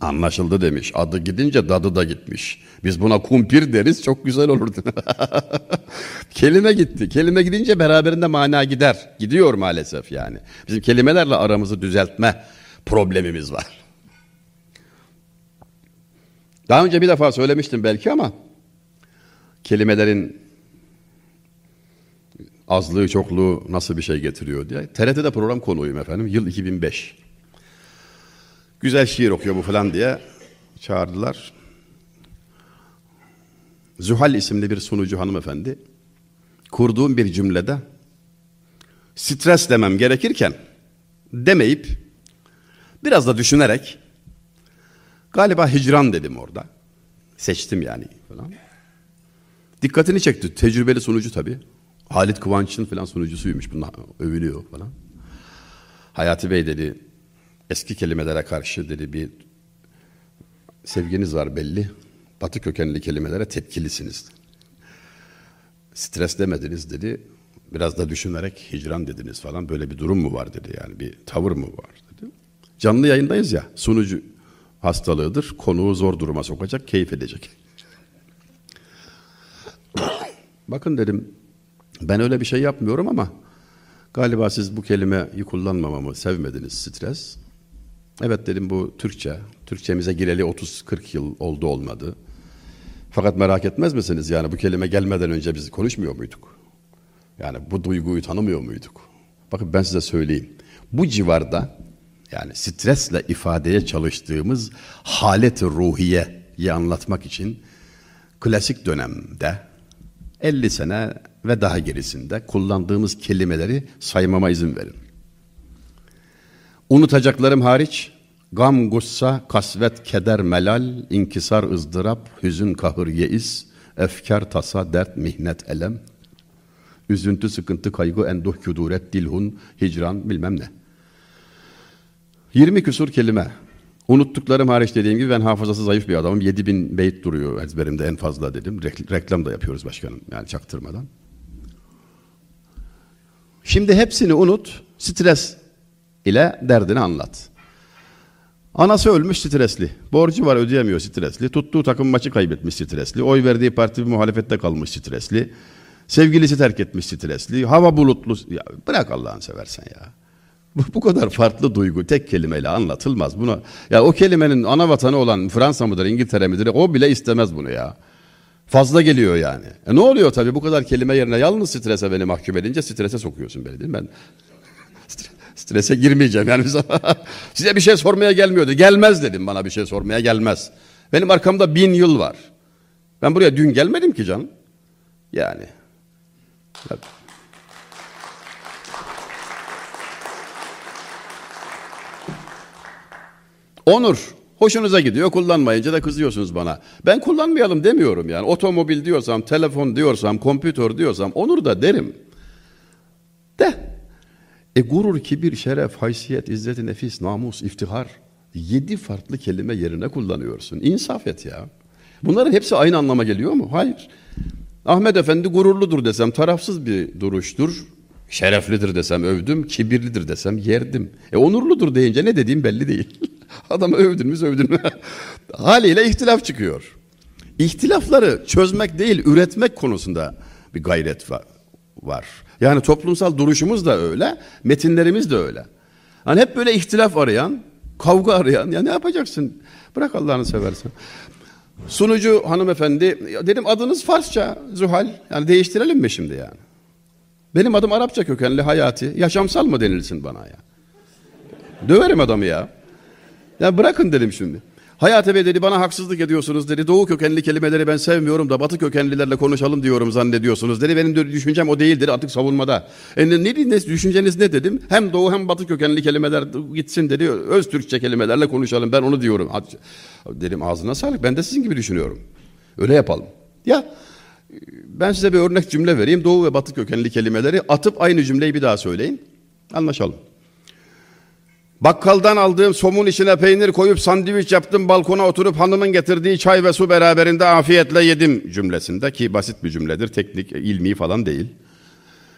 Anlaşıldı demiş. Adı gidince dadı da gitmiş. Biz buna kumpir deriz çok güzel olurdu. kelime gitti. Kelime gidince beraberinde mana gider. Gidiyor maalesef yani. Bizim kelimelerle aramızı düzeltme problemimiz var. Daha önce bir defa söylemiştim belki ama kelimelerin azlığı çokluğu nasıl bir şey getiriyor diye. TRT'de program konuğuyum efendim. Yıl 2005. Güzel şiir okuyor bu falan diye çağırdılar. Zuhal isimli bir sunucu hanımefendi kurduğum bir cümlede stres demem gerekirken demeyip biraz da düşünerek galiba hicran dedim orada. Seçtim yani falan. Dikkatini çekti. Tecrübeli sunucu tabii. Halit Kıvanç'ın falan sunucusuymuş. Bunlar övülüyor falan. Hayati Bey dedi eski kelimelere karşı dedi bir sevginiz var belli. Batı kökenli kelimelere tepkilisiniz. Stres demediniz dedi. Biraz da düşünerek hicran dediniz falan. Böyle bir durum mu var dedi yani bir tavır mı var dedi. Canlı yayındayız ya sunucu hastalığıdır. Konuğu zor duruma sokacak, keyif edecek. Bakın dedim ben öyle bir şey yapmıyorum ama galiba siz bu kelimeyi kullanmamamı sevmediniz stres. Evet dedim bu Türkçe. Türkçemize gireli 30-40 yıl oldu olmadı. Fakat merak etmez misiniz yani bu kelime gelmeden önce biz konuşmuyor muyduk? Yani bu duyguyu tanımıyor muyduk? Bakın ben size söyleyeyim. Bu civarda yani stresle ifadeye çalıştığımız halet ruhiyeyi anlatmak için klasik dönemde 50 sene ve daha gerisinde kullandığımız kelimeleri saymama izin verin. Unutacaklarım hariç gam, gussa, kasvet, keder, melal, inkisar, ızdırap, hüzün, kahır, yeis, efkar, tasa, dert, mihnet, elem, üzüntü, sıkıntı, kaygı, enduh, küduret, dilhun, hicran, bilmem ne. 20 küsur kelime. Unuttuklarım hariç dediğim gibi ben hafızası zayıf bir adamım. 7000 beyt duruyor ezberimde en fazla dedim. reklam da yapıyoruz başkanım yani çaktırmadan. Şimdi hepsini unut, stres ile derdini anlat. Anası ölmüş stresli. Borcu var ödeyemiyor stresli. Tuttuğu takım maçı kaybetmiş stresli. Oy verdiği parti muhalefette kalmış stresli. Sevgilisi terk etmiş stresli. Hava bulutlu. Ya bırak Allah'ını seversen ya. Bu, bu kadar farklı duygu tek kelimeyle anlatılmaz. Buna ya o kelimenin ana vatanı olan Fransa mıdır, İngiltere midir? O bile istemez bunu ya. Fazla geliyor yani. E ne oluyor tabii bu kadar kelime yerine yalnız strese beni mahkum edince strese sokuyorsun beni değil mi? Ben strese girmeyeceğim yani size bir şey sormaya gelmiyordu. Gelmez dedim bana bir şey sormaya gelmez. Benim arkamda bin yıl var. Ben buraya dün gelmedim ki canım. Yani. Onur. Hoşunuza gidiyor kullanmayınca da kızıyorsunuz bana. Ben kullanmayalım demiyorum yani. Otomobil diyorsam, telefon diyorsam, kompütör diyorsam onur da derim. De. E gurur, kibir, şeref, haysiyet, izzet nefis, namus, iftihar. Yedi farklı kelime yerine kullanıyorsun. İnsaf et ya. Bunların hepsi aynı anlama geliyor mu? Hayır. Ahmet Efendi gururludur desem tarafsız bir duruştur. Şereflidir desem övdüm, kibirlidir desem yerdim. E onurludur deyince ne dediğim belli değil. Adamı övdün mü övdün mü? Haliyle ihtilaf çıkıyor. İhtilafları çözmek değil, üretmek konusunda bir gayret var. Yani toplumsal duruşumuz da öyle, metinlerimiz de öyle. Hani hep böyle ihtilaf arayan, kavga arayan, ya ne yapacaksın? Bırak Allah'ını seversen. Sunucu hanımefendi, dedim adınız Farsça Zuhal. Yani değiştirelim mi şimdi yani? Benim adım Arapça kökenli Hayati. Yaşamsal mı denilsin bana ya? Döverim adamı ya. Ya bırakın dedim şimdi. Hayati Bey dedi bana haksızlık ediyorsunuz dedi. Doğu kökenli kelimeleri ben sevmiyorum da batı kökenlilerle konuşalım diyorum zannediyorsunuz dedi. Benim de düşüncem o değildir artık savunmada. E ne, ne, ne düşünceniz ne dedim? Hem doğu hem batı kökenli kelimeler gitsin dedi. Öz Türkçe kelimelerle konuşalım ben onu diyorum. Dedim ağzına sağlık ben de sizin gibi düşünüyorum. Öyle yapalım. Ya ben size bir örnek cümle vereyim. Doğu ve batı kökenli kelimeleri atıp aynı cümleyi bir daha söyleyin. Anlaşalım. Bakkaldan aldığım somun içine peynir koyup sandviç yaptım balkona oturup hanımın getirdiği çay ve su beraberinde afiyetle yedim cümlesinde ki basit bir cümledir teknik ilmi falan değil.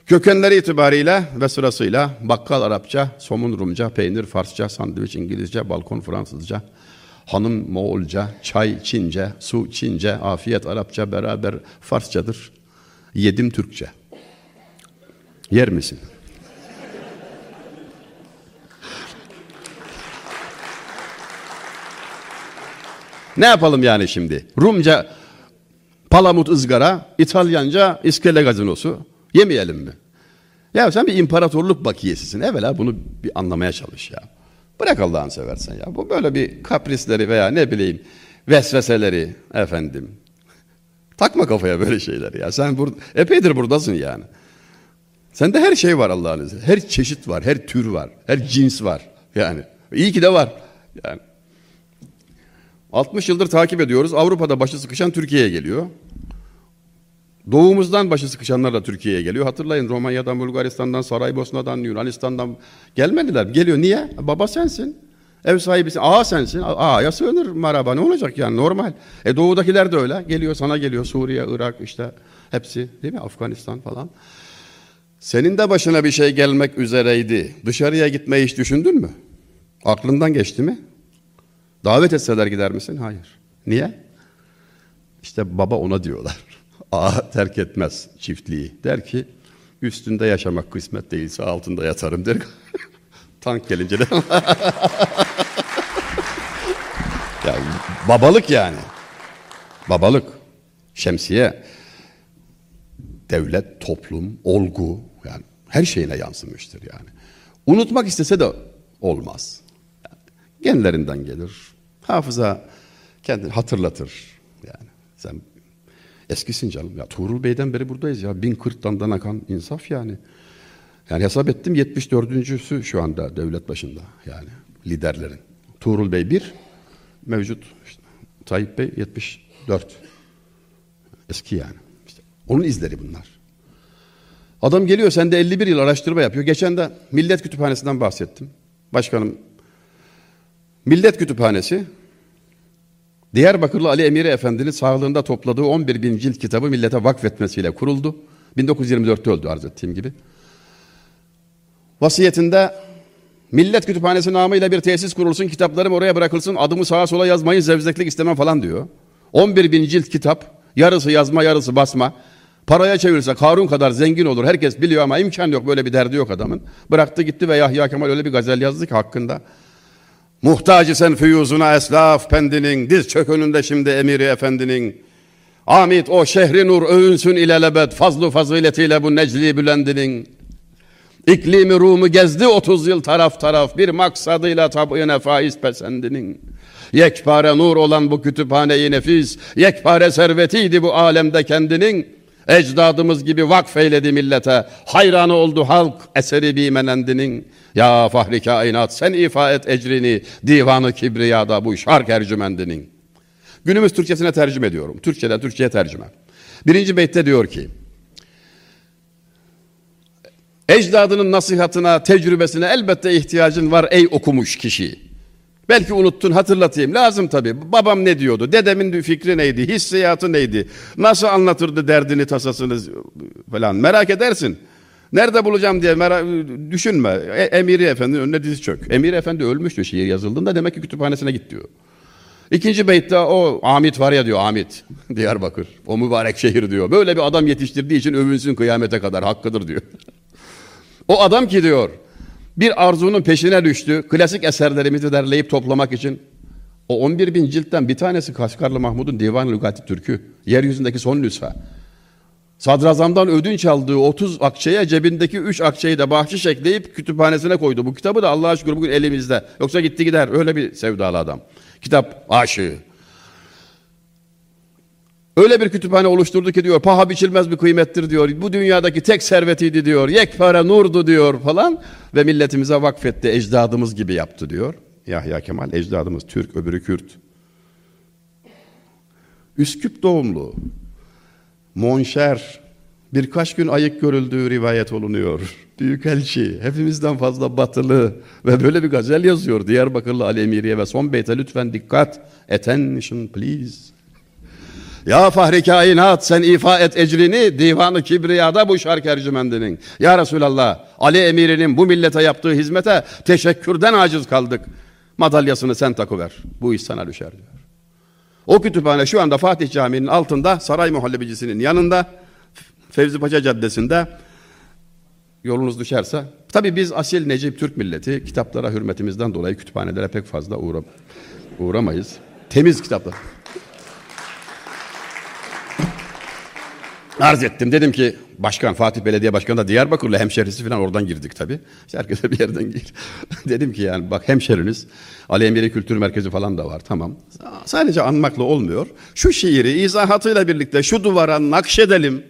Kökenleri itibariyle ve sırasıyla bakkal Arapça, somun Rumca, peynir Farsça, sandviç İngilizce, balkon Fransızca, hanım Moğolca, çay Çince, su Çince, afiyet Arapça beraber Farsçadır. Yedim Türkçe. Yer misin? Ne yapalım yani şimdi? Rumca palamut ızgara, İtalyanca iskele gazinosu. Yemeyelim mi? Ya sen bir imparatorluk bakiyesisin. Evvela bunu bir anlamaya çalış ya. Bırak Allah'ını seversen ya. Bu böyle bir kaprisleri veya ne bileyim vesveseleri efendim. Takma kafaya böyle şeyleri ya. Sen bur epeydir buradasın yani. Sende her şey var Allah'ın izniyle. Her çeşit var, her tür var, her cins var. Yani iyi ki de var. Yani 60 yıldır takip ediyoruz. Avrupa'da başı sıkışan Türkiye'ye geliyor. Doğumuzdan başı sıkışanlar da Türkiye'ye geliyor. Hatırlayın Romanya'dan, Bulgaristan'dan, Saraybosna'dan, Yunanistan'dan gelmediler. Geliyor. Niye? Baba sensin. Ev sahibisin. Ağa sensin. Ağaya sığınır maraba. Ne olacak yani normal. E doğudakiler de öyle. Geliyor sana geliyor. Suriye, Irak işte hepsi değil mi? Afganistan falan. Senin de başına bir şey gelmek üzereydi. Dışarıya gitmeyi hiç düşündün mü? Aklından geçti mi? Davet etseler gider misin? Hayır. Niye? İşte baba ona diyorlar. Ağa terk etmez çiftliği. Der ki üstünde yaşamak kısmet değilse altında yatarım der. Tank gelince de yani babalık yani. Babalık. Şemsiye. Devlet, toplum, olgu yani her şeyine yansımıştır yani. Unutmak istese de olmaz. Genlerinden gelir. Hafıza kendini hatırlatır. Yani sen eskisin canım. Ya Tuğrul Bey'den beri buradayız ya. Bin kırktan akan insaf yani. Yani hesap ettim 74.sü şu anda devlet başında yani liderlerin. Tuğrul Bey bir, mevcut işte, Tayyip Bey 74. Eski yani. İşte onun izleri bunlar. Adam geliyor sende 51 yıl araştırma yapıyor. Geçen de Millet Kütüphanesi'nden bahsettim. Başkanım Millet Kütüphanesi Diyarbakırlı Ali Emiri Efendi'nin sağlığında topladığı 11 bin cilt kitabı millete vakfetmesiyle kuruldu. 1924'te öldü arz ettiğim gibi. Vasiyetinde Millet Kütüphanesi namıyla bir tesis kurulsun, kitaplarım oraya bırakılsın, adımı sağa sola yazmayı zevzeklik istemem falan diyor. 11 bin cilt kitap, yarısı yazma, yarısı basma. Paraya çevirirse Karun kadar zengin olur. Herkes biliyor ama imkan yok. Böyle bir derdi yok adamın. Bıraktı gitti ve Yahya Kemal öyle bir gazel yazdı ki hakkında. Muhtacı sen füyuzuna eslaf pendinin, diz çökününde şimdi emiri efendinin. Amit o şehri nur övünsün ilelebet, fazlu faziletiyle bu necli bülendinin. İklimi Rum'u gezdi 30 yıl taraf taraf, bir maksadıyla tabiine faiz pesendinin. Yekpare nur olan bu kütüphane-i nefis, yekpare servetiydi bu alemde kendinin. Ecdadımız gibi vakfeyledi millete, hayranı oldu halk eseri bimenendinin. Ya fahri kainat sen ifa et ecrini, divanı kibriyada bu şark ercümendinin. Günümüz Türkçesine tercüme ediyorum. Türkçeden Türkçe'ye tercüme. Birinci beytte diyor ki, Ecdadının nasihatına, tecrübesine elbette ihtiyacın var ey okumuş kişi. Belki unuttun hatırlatayım. Lazım tabii. Babam ne diyordu? Dedemin fikri neydi? Hissiyatı neydi? Nasıl anlatırdı derdini, tasasını falan. Merak edersin. Nerede bulacağım diye merak, düşünme. E, Emiri Efendi önüne dizi çök. Emiri Efendi ölmüştü şiir yazıldığında demek ki kütüphanesine git diyor. İkinci beytte o Amit var ya diyor Amit Diyarbakır. O mübarek şehir diyor. Böyle bir adam yetiştirdiği için övünsün kıyamete kadar hakkıdır diyor. o adam ki diyor bir arzunun peşine düştü. Klasik eserlerimizi derleyip toplamak için. O 11 bin ciltten bir tanesi Kaşgarlı Mahmud'un Divan-ı Lügati Türkü. Yeryüzündeki son nüsha. Sadrazamdan ödünç aldığı 30 akçeye cebindeki 3 akçeyi de bahşiş ekleyip kütüphanesine koydu. Bu kitabı da Allah'a şükür bugün elimizde. Yoksa gitti gider. Öyle bir sevdalı adam. Kitap aşığı. Öyle bir kütüphane oluşturdu ki diyor paha biçilmez bir kıymettir diyor. Bu dünyadaki tek servetiydi diyor. Yekpare nurdu diyor falan. Ve milletimize vakfetti ecdadımız gibi yaptı diyor. Yahya Kemal ecdadımız Türk öbürü Kürt. Üsküp doğumlu. Monşer birkaç gün ayık görüldüğü rivayet olunuyor. Büyükelçi, hepimizden fazla batılı ve böyle bir gazel yazıyor Diyarbakırlı Ali Emiriye ve son beyte lütfen dikkat. Attention please. Ya fahri kainat sen ifa et ecrini divanı kibriyada bu şark ercümendinin. Ya Resulallah Ali emirinin bu millete yaptığı hizmete teşekkürden aciz kaldık. Madalyasını sen takıver. Bu iş sana düşer diyor. O kütüphane şu anda Fatih Camii'nin altında Saray Muhallebicisinin yanında Fevzi Paşa Caddesi'nde yolunuz düşerse tabi biz asil Necip Türk milleti kitaplara hürmetimizden dolayı kütüphanelere pek fazla uğra uğramayız. Temiz kitaplar. Arz ettim. Dedim ki başkan Fatih Belediye Başkanı da Diyarbakırlı hemşerisi falan oradan girdik tabii. İşte herkese bir yerden gir. Dedim ki yani bak hemşeriniz Ali Emiri Kültür Merkezi falan da var tamam. Sadece anmakla olmuyor. Şu şiiri izahatıyla birlikte şu duvara nakşedelim.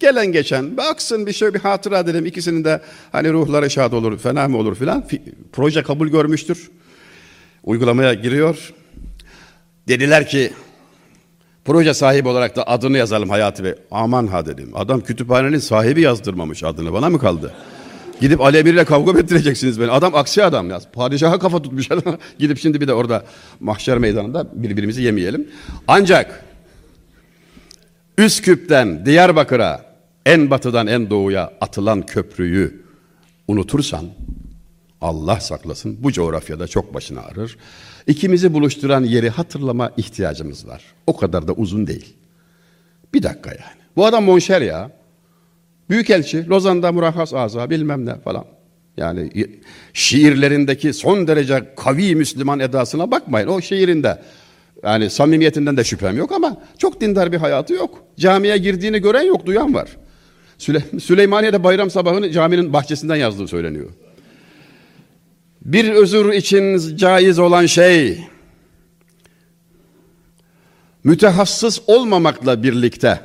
Gelen geçen baksın bir şey bir hatıra edelim. İkisinin de hani ruhları şad olur fena mı olur filan. Proje kabul görmüştür. Uygulamaya giriyor. Dediler ki Proje sahibi olarak da adını yazalım Hayati Bey. Aman ha dedim. Adam kütüphanenin sahibi yazdırmamış adını. Bana mı kaldı? Gidip Ali Emir'le kavga ettireceksiniz beni. Adam aksi adam ya. Padişaha kafa tutmuş adam. Gidip şimdi bir de orada mahşer meydanında birbirimizi yemeyelim. Ancak Üsküp'ten Diyarbakır'a en batıdan en doğuya atılan köprüyü unutursan Allah saklasın bu coğrafyada çok başına ağrır. İkimizi buluşturan yeri hatırlama ihtiyacımız var. O kadar da uzun değil. Bir dakika yani. Bu adam monşer ya. Büyükelçi, Lozan'da murahhas aza bilmem ne falan. Yani şiirlerindeki son derece kavi Müslüman edasına bakmayın. O şiirinde yani samimiyetinden de şüphem yok ama çok dindar bir hayatı yok. Camiye girdiğini gören yok, duyan var. Süle Süleymaniye'de bayram sabahını caminin bahçesinden yazdığı söyleniyor. Bir özür için caiz olan şey mütehassıs olmamakla birlikte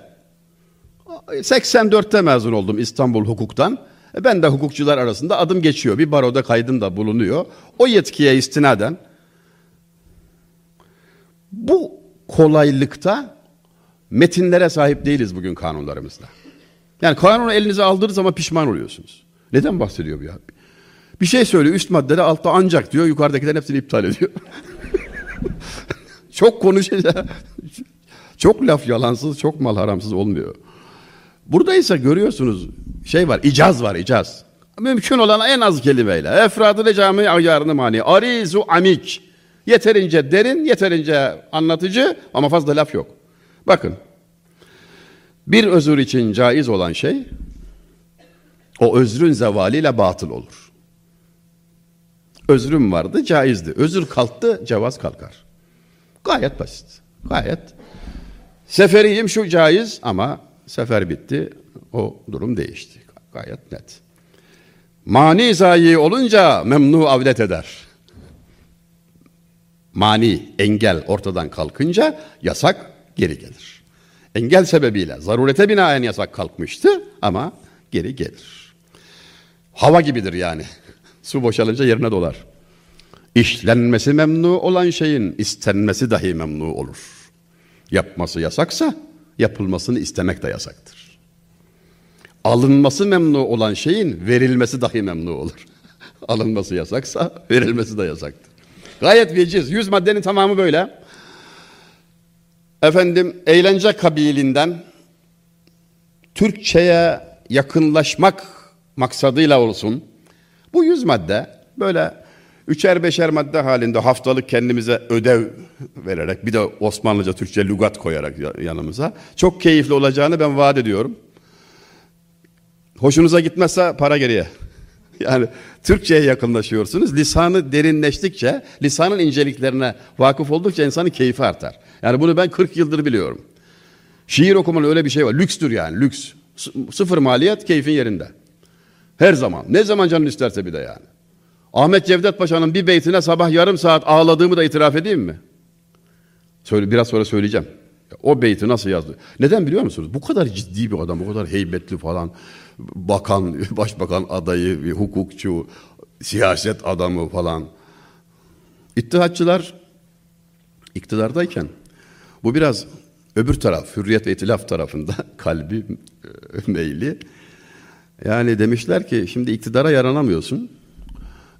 84'te mezun oldum İstanbul hukuktan. E, ben de hukukçular arasında adım geçiyor. Bir baroda kaydım da bulunuyor. O yetkiye istinaden bu kolaylıkta metinlere sahip değiliz bugün kanunlarımızda. Yani kanunu elinize aldığınız zaman pişman oluyorsunuz. Neden bahsediyor bu ya? Bir şey söylüyor üst maddede altta ancak diyor yukarıdakilerin hepsini iptal ediyor. çok konuşunca çok laf yalansız çok mal haramsız olmuyor. Burada ise görüyorsunuz şey var icaz var icaz. Mümkün olan en az kelimeyle. Efradı cami ayarını mani. Arizu amik. Yeterince derin, yeterince anlatıcı ama fazla laf yok. Bakın. Bir özür için caiz olan şey o özrün zevaliyle batıl olur. Özrüm vardı, caizdi. Özür kalktı, cevaz kalkar. Gayet basit. Gayet. Seferiyim şu caiz ama sefer bitti. O durum değişti. Gayet net. Mani zayi olunca memnu avlet eder. Mani, engel ortadan kalkınca yasak geri gelir. Engel sebebiyle zarurete binaen yasak kalkmıştı ama geri gelir. Hava gibidir yani. Su boşalınca yerine dolar. İşlenmesi memnu olan şeyin istenmesi dahi memnu olur. Yapması yasaksa yapılmasını istemek de yasaktır. Alınması memnu olan şeyin verilmesi dahi memnu olur. Alınması yasaksa verilmesi de yasaktır. Gayet veciz. Yüz maddenin tamamı böyle. Efendim eğlence kabilinden Türkçe'ye yakınlaşmak maksadıyla olsun bu yüz madde böyle üçer beşer madde halinde haftalık kendimize ödev vererek bir de Osmanlıca Türkçe lügat koyarak yanımıza çok keyifli olacağını ben vaat ediyorum. Hoşunuza gitmezse para geriye. Yani Türkçe'ye yakınlaşıyorsunuz. Lisanı derinleştikçe, lisanın inceliklerine vakıf oldukça insanın keyfi artar. Yani bunu ben 40 yıldır biliyorum. Şiir okumanın öyle bir şey var. Lükstür yani lüks. Sıfır maliyet keyfin yerinde. Her zaman. Ne zaman canın isterse bir de yani. Ahmet Cevdet Paşa'nın bir beytine sabah yarım saat ağladığımı da itiraf edeyim mi? Söyle, biraz sonra söyleyeceğim. O beyti nasıl yazdı? Neden biliyor musunuz? Bu kadar ciddi bir adam, bu kadar heybetli falan. Bakan, başbakan adayı, bir hukukçu, siyaset adamı falan. İttihatçılar iktidardayken bu biraz öbür taraf, hürriyet ve itilaf tarafında kalbi e, meyli. Yani demişler ki şimdi iktidara yaranamıyorsun.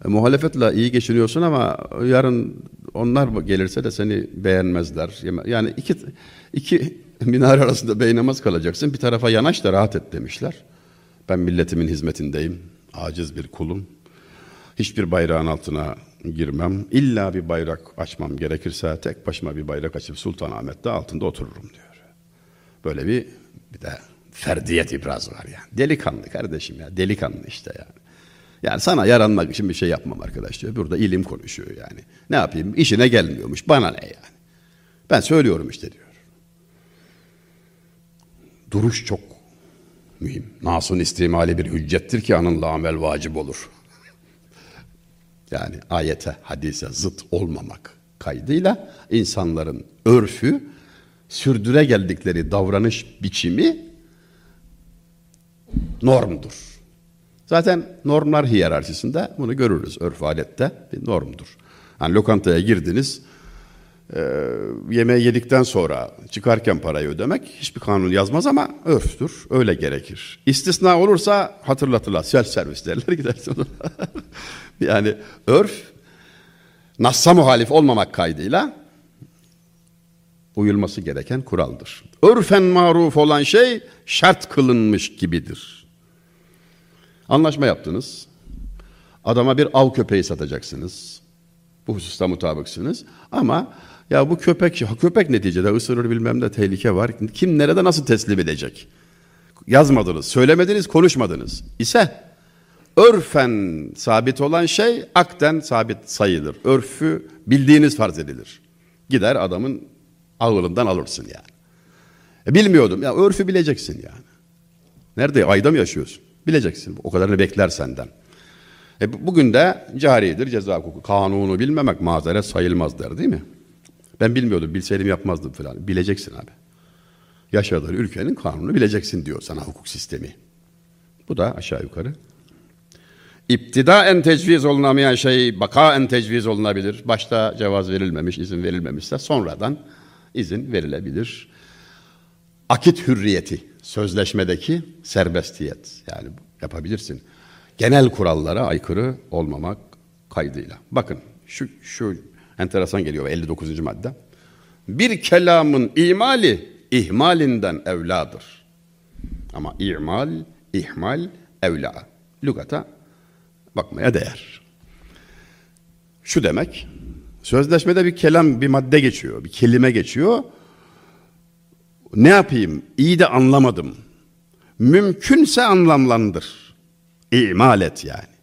E, muhalefetle iyi geçiniyorsun ama yarın onlar gelirse de seni beğenmezler. Yani iki, iki minare arasında beynamaz kalacaksın. Bir tarafa yanaş da rahat et demişler. Ben milletimin hizmetindeyim. Aciz bir kulum. Hiçbir bayrağın altına girmem. İlla bir bayrak açmam gerekirse tek başıma bir bayrak açıp Sultanahmet'te altında otururum diyor. Böyle bir bir de ferdiyet ibrazı var yani. Delikanlı kardeşim ya. Delikanlı işte yani. Yani sana yaranmak için bir şey yapmam arkadaş diyor. Burada ilim konuşuyor yani. Ne yapayım? İşine gelmiyormuş. Bana ne yani? Ben söylüyorum işte diyor. Duruş çok mühim. Nasun istimali bir hüccettir ki anınla amel vacip olur. yani ayete, hadise zıt olmamak kaydıyla insanların örfü, sürdüre geldikleri davranış biçimi normdur. Zaten normlar hiyerarşisinde bunu görürüz. Örf adette bir normdur. Yani lokantaya girdiniz, e, yemeği yedikten sonra çıkarken parayı ödemek hiçbir kanun yazmaz ama örftür. Öyle gerekir. İstisna olursa hatırlatırlar. Self servis derler gidersin. yani örf nassa muhalif olmamak kaydıyla uyulması gereken kuraldır. Örfen maruf olan şey şart kılınmış gibidir. Anlaşma yaptınız. Adama bir av köpeği satacaksınız. Bu hususta mutabıksınız. Ama ya bu köpek, köpek neticede ısırır bilmem de tehlike var. Kim nerede nasıl teslim edecek? Yazmadınız, söylemediniz, konuşmadınız. İse örfen sabit olan şey akten sabit sayılır. Örfü bildiğiniz farz edilir. Gider adamın ağılından alırsın yani. E bilmiyordum. Ya örfü bileceksin yani. Nerede? Ayda mı yaşıyorsun? Bileceksin. O kadarını bekler senden. E bugün de caridir ceza hukuku. Kanunu bilmemek mazeret sayılmaz der değil mi? Ben bilmiyordum, bilseydim yapmazdım falan. Bileceksin abi. Yaşadığın ülkenin kanunu bileceksin diyor sana hukuk sistemi. Bu da aşağı yukarı. İptida en tecviz olunamayan şey baka en tecviz olunabilir. Başta cevaz verilmemiş, izin verilmemişse sonradan izin verilebilir. Akit hürriyeti sözleşmedeki serbestiyet yani yapabilirsin. Genel kurallara aykırı olmamak kaydıyla. Bakın şu şu enteresan geliyor 59. madde. Bir kelamın imali ihmalinden evladır. Ama imal, ihmal, evla. Lügata bakmaya değer. Şu demek, sözleşmede bir kelam, bir madde geçiyor, bir kelime geçiyor. Ne yapayım? İyi de anlamadım. Mümkünse anlamlandır. İmal et yani.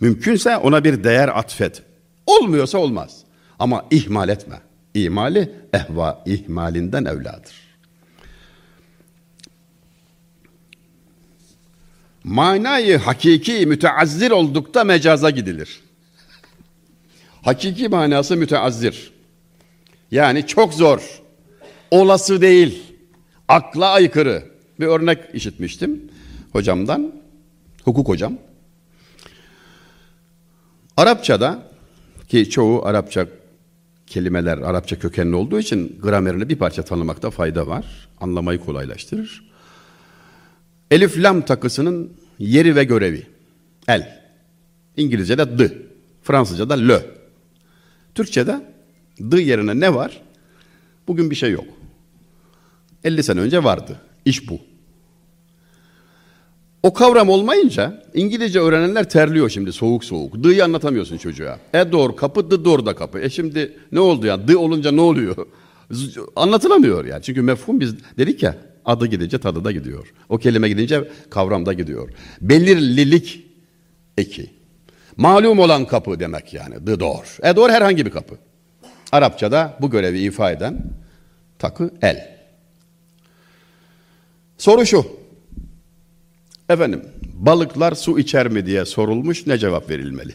Mümkünse ona bir değer atfet. Olmuyorsa olmaz. Ama ihmal etme. İmali ehva ihmalinden evladır. Manayı hakiki müteazzir oldukta mecaza gidilir. Hakiki manası müteazzir. Yani çok zor, olası değil, akla aykırı. Bir örnek işitmiştim hocamdan, hukuk hocam. Arapçada ki çoğu Arapça kelimeler Arapça kökenli olduğu için gramerini bir parça tanımakta fayda var. Anlamayı kolaylaştırır. Elif lam takısının yeri ve görevi. El. İngilizce'de d. Fransızca'da le. Türkçe'de d yerine ne var? Bugün bir şey yok. 50 sene önce vardı. İş bu. O kavram olmayınca İngilizce öğrenenler terliyor şimdi soğuk soğuk. D'yi anlatamıyorsun çocuğa. E doğru kapı, d doğru da kapı. E şimdi ne oldu ya? D olunca ne oluyor? Anlatılamıyor yani. Çünkü mefhum biz dedik ya adı gidince tadı da gidiyor. O kelime gidince kavram da gidiyor. Belirlilik eki. Malum olan kapı demek yani. The door. E door herhangi bir kapı. Arapçada bu görevi ifa eden takı el. Soru şu. Efendim, balıklar su içer mi diye sorulmuş, ne cevap verilmeli?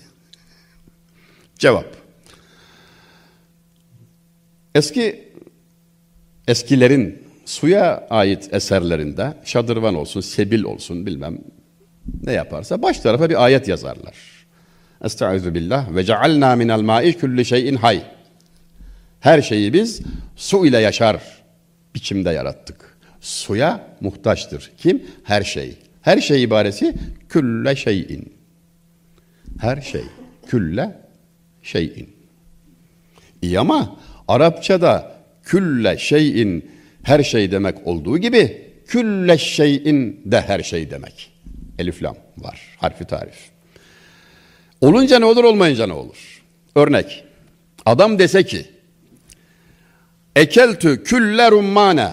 Cevap. Eski eskilerin suya ait eserlerinde şadırvan olsun, sebil olsun bilmem ne yaparsa baş tarafa bir ayet yazarlar. Estaizu billah ve cealna minel ma'i kulli şeyin hay. Her şeyi biz su ile yaşar biçimde yarattık. Suya muhtaçtır. Kim? Her şey. Her şey ibaresi külle şeyin. Her şey. Külle şeyin. İyi ama Arapçada külle şeyin her şey demek olduğu gibi külle şeyin de her şey demek. Elif lam var. Harfi tarif. Olunca ne olur olmayınca ne olur? Örnek. Adam dese ki Ekeltü külle rummane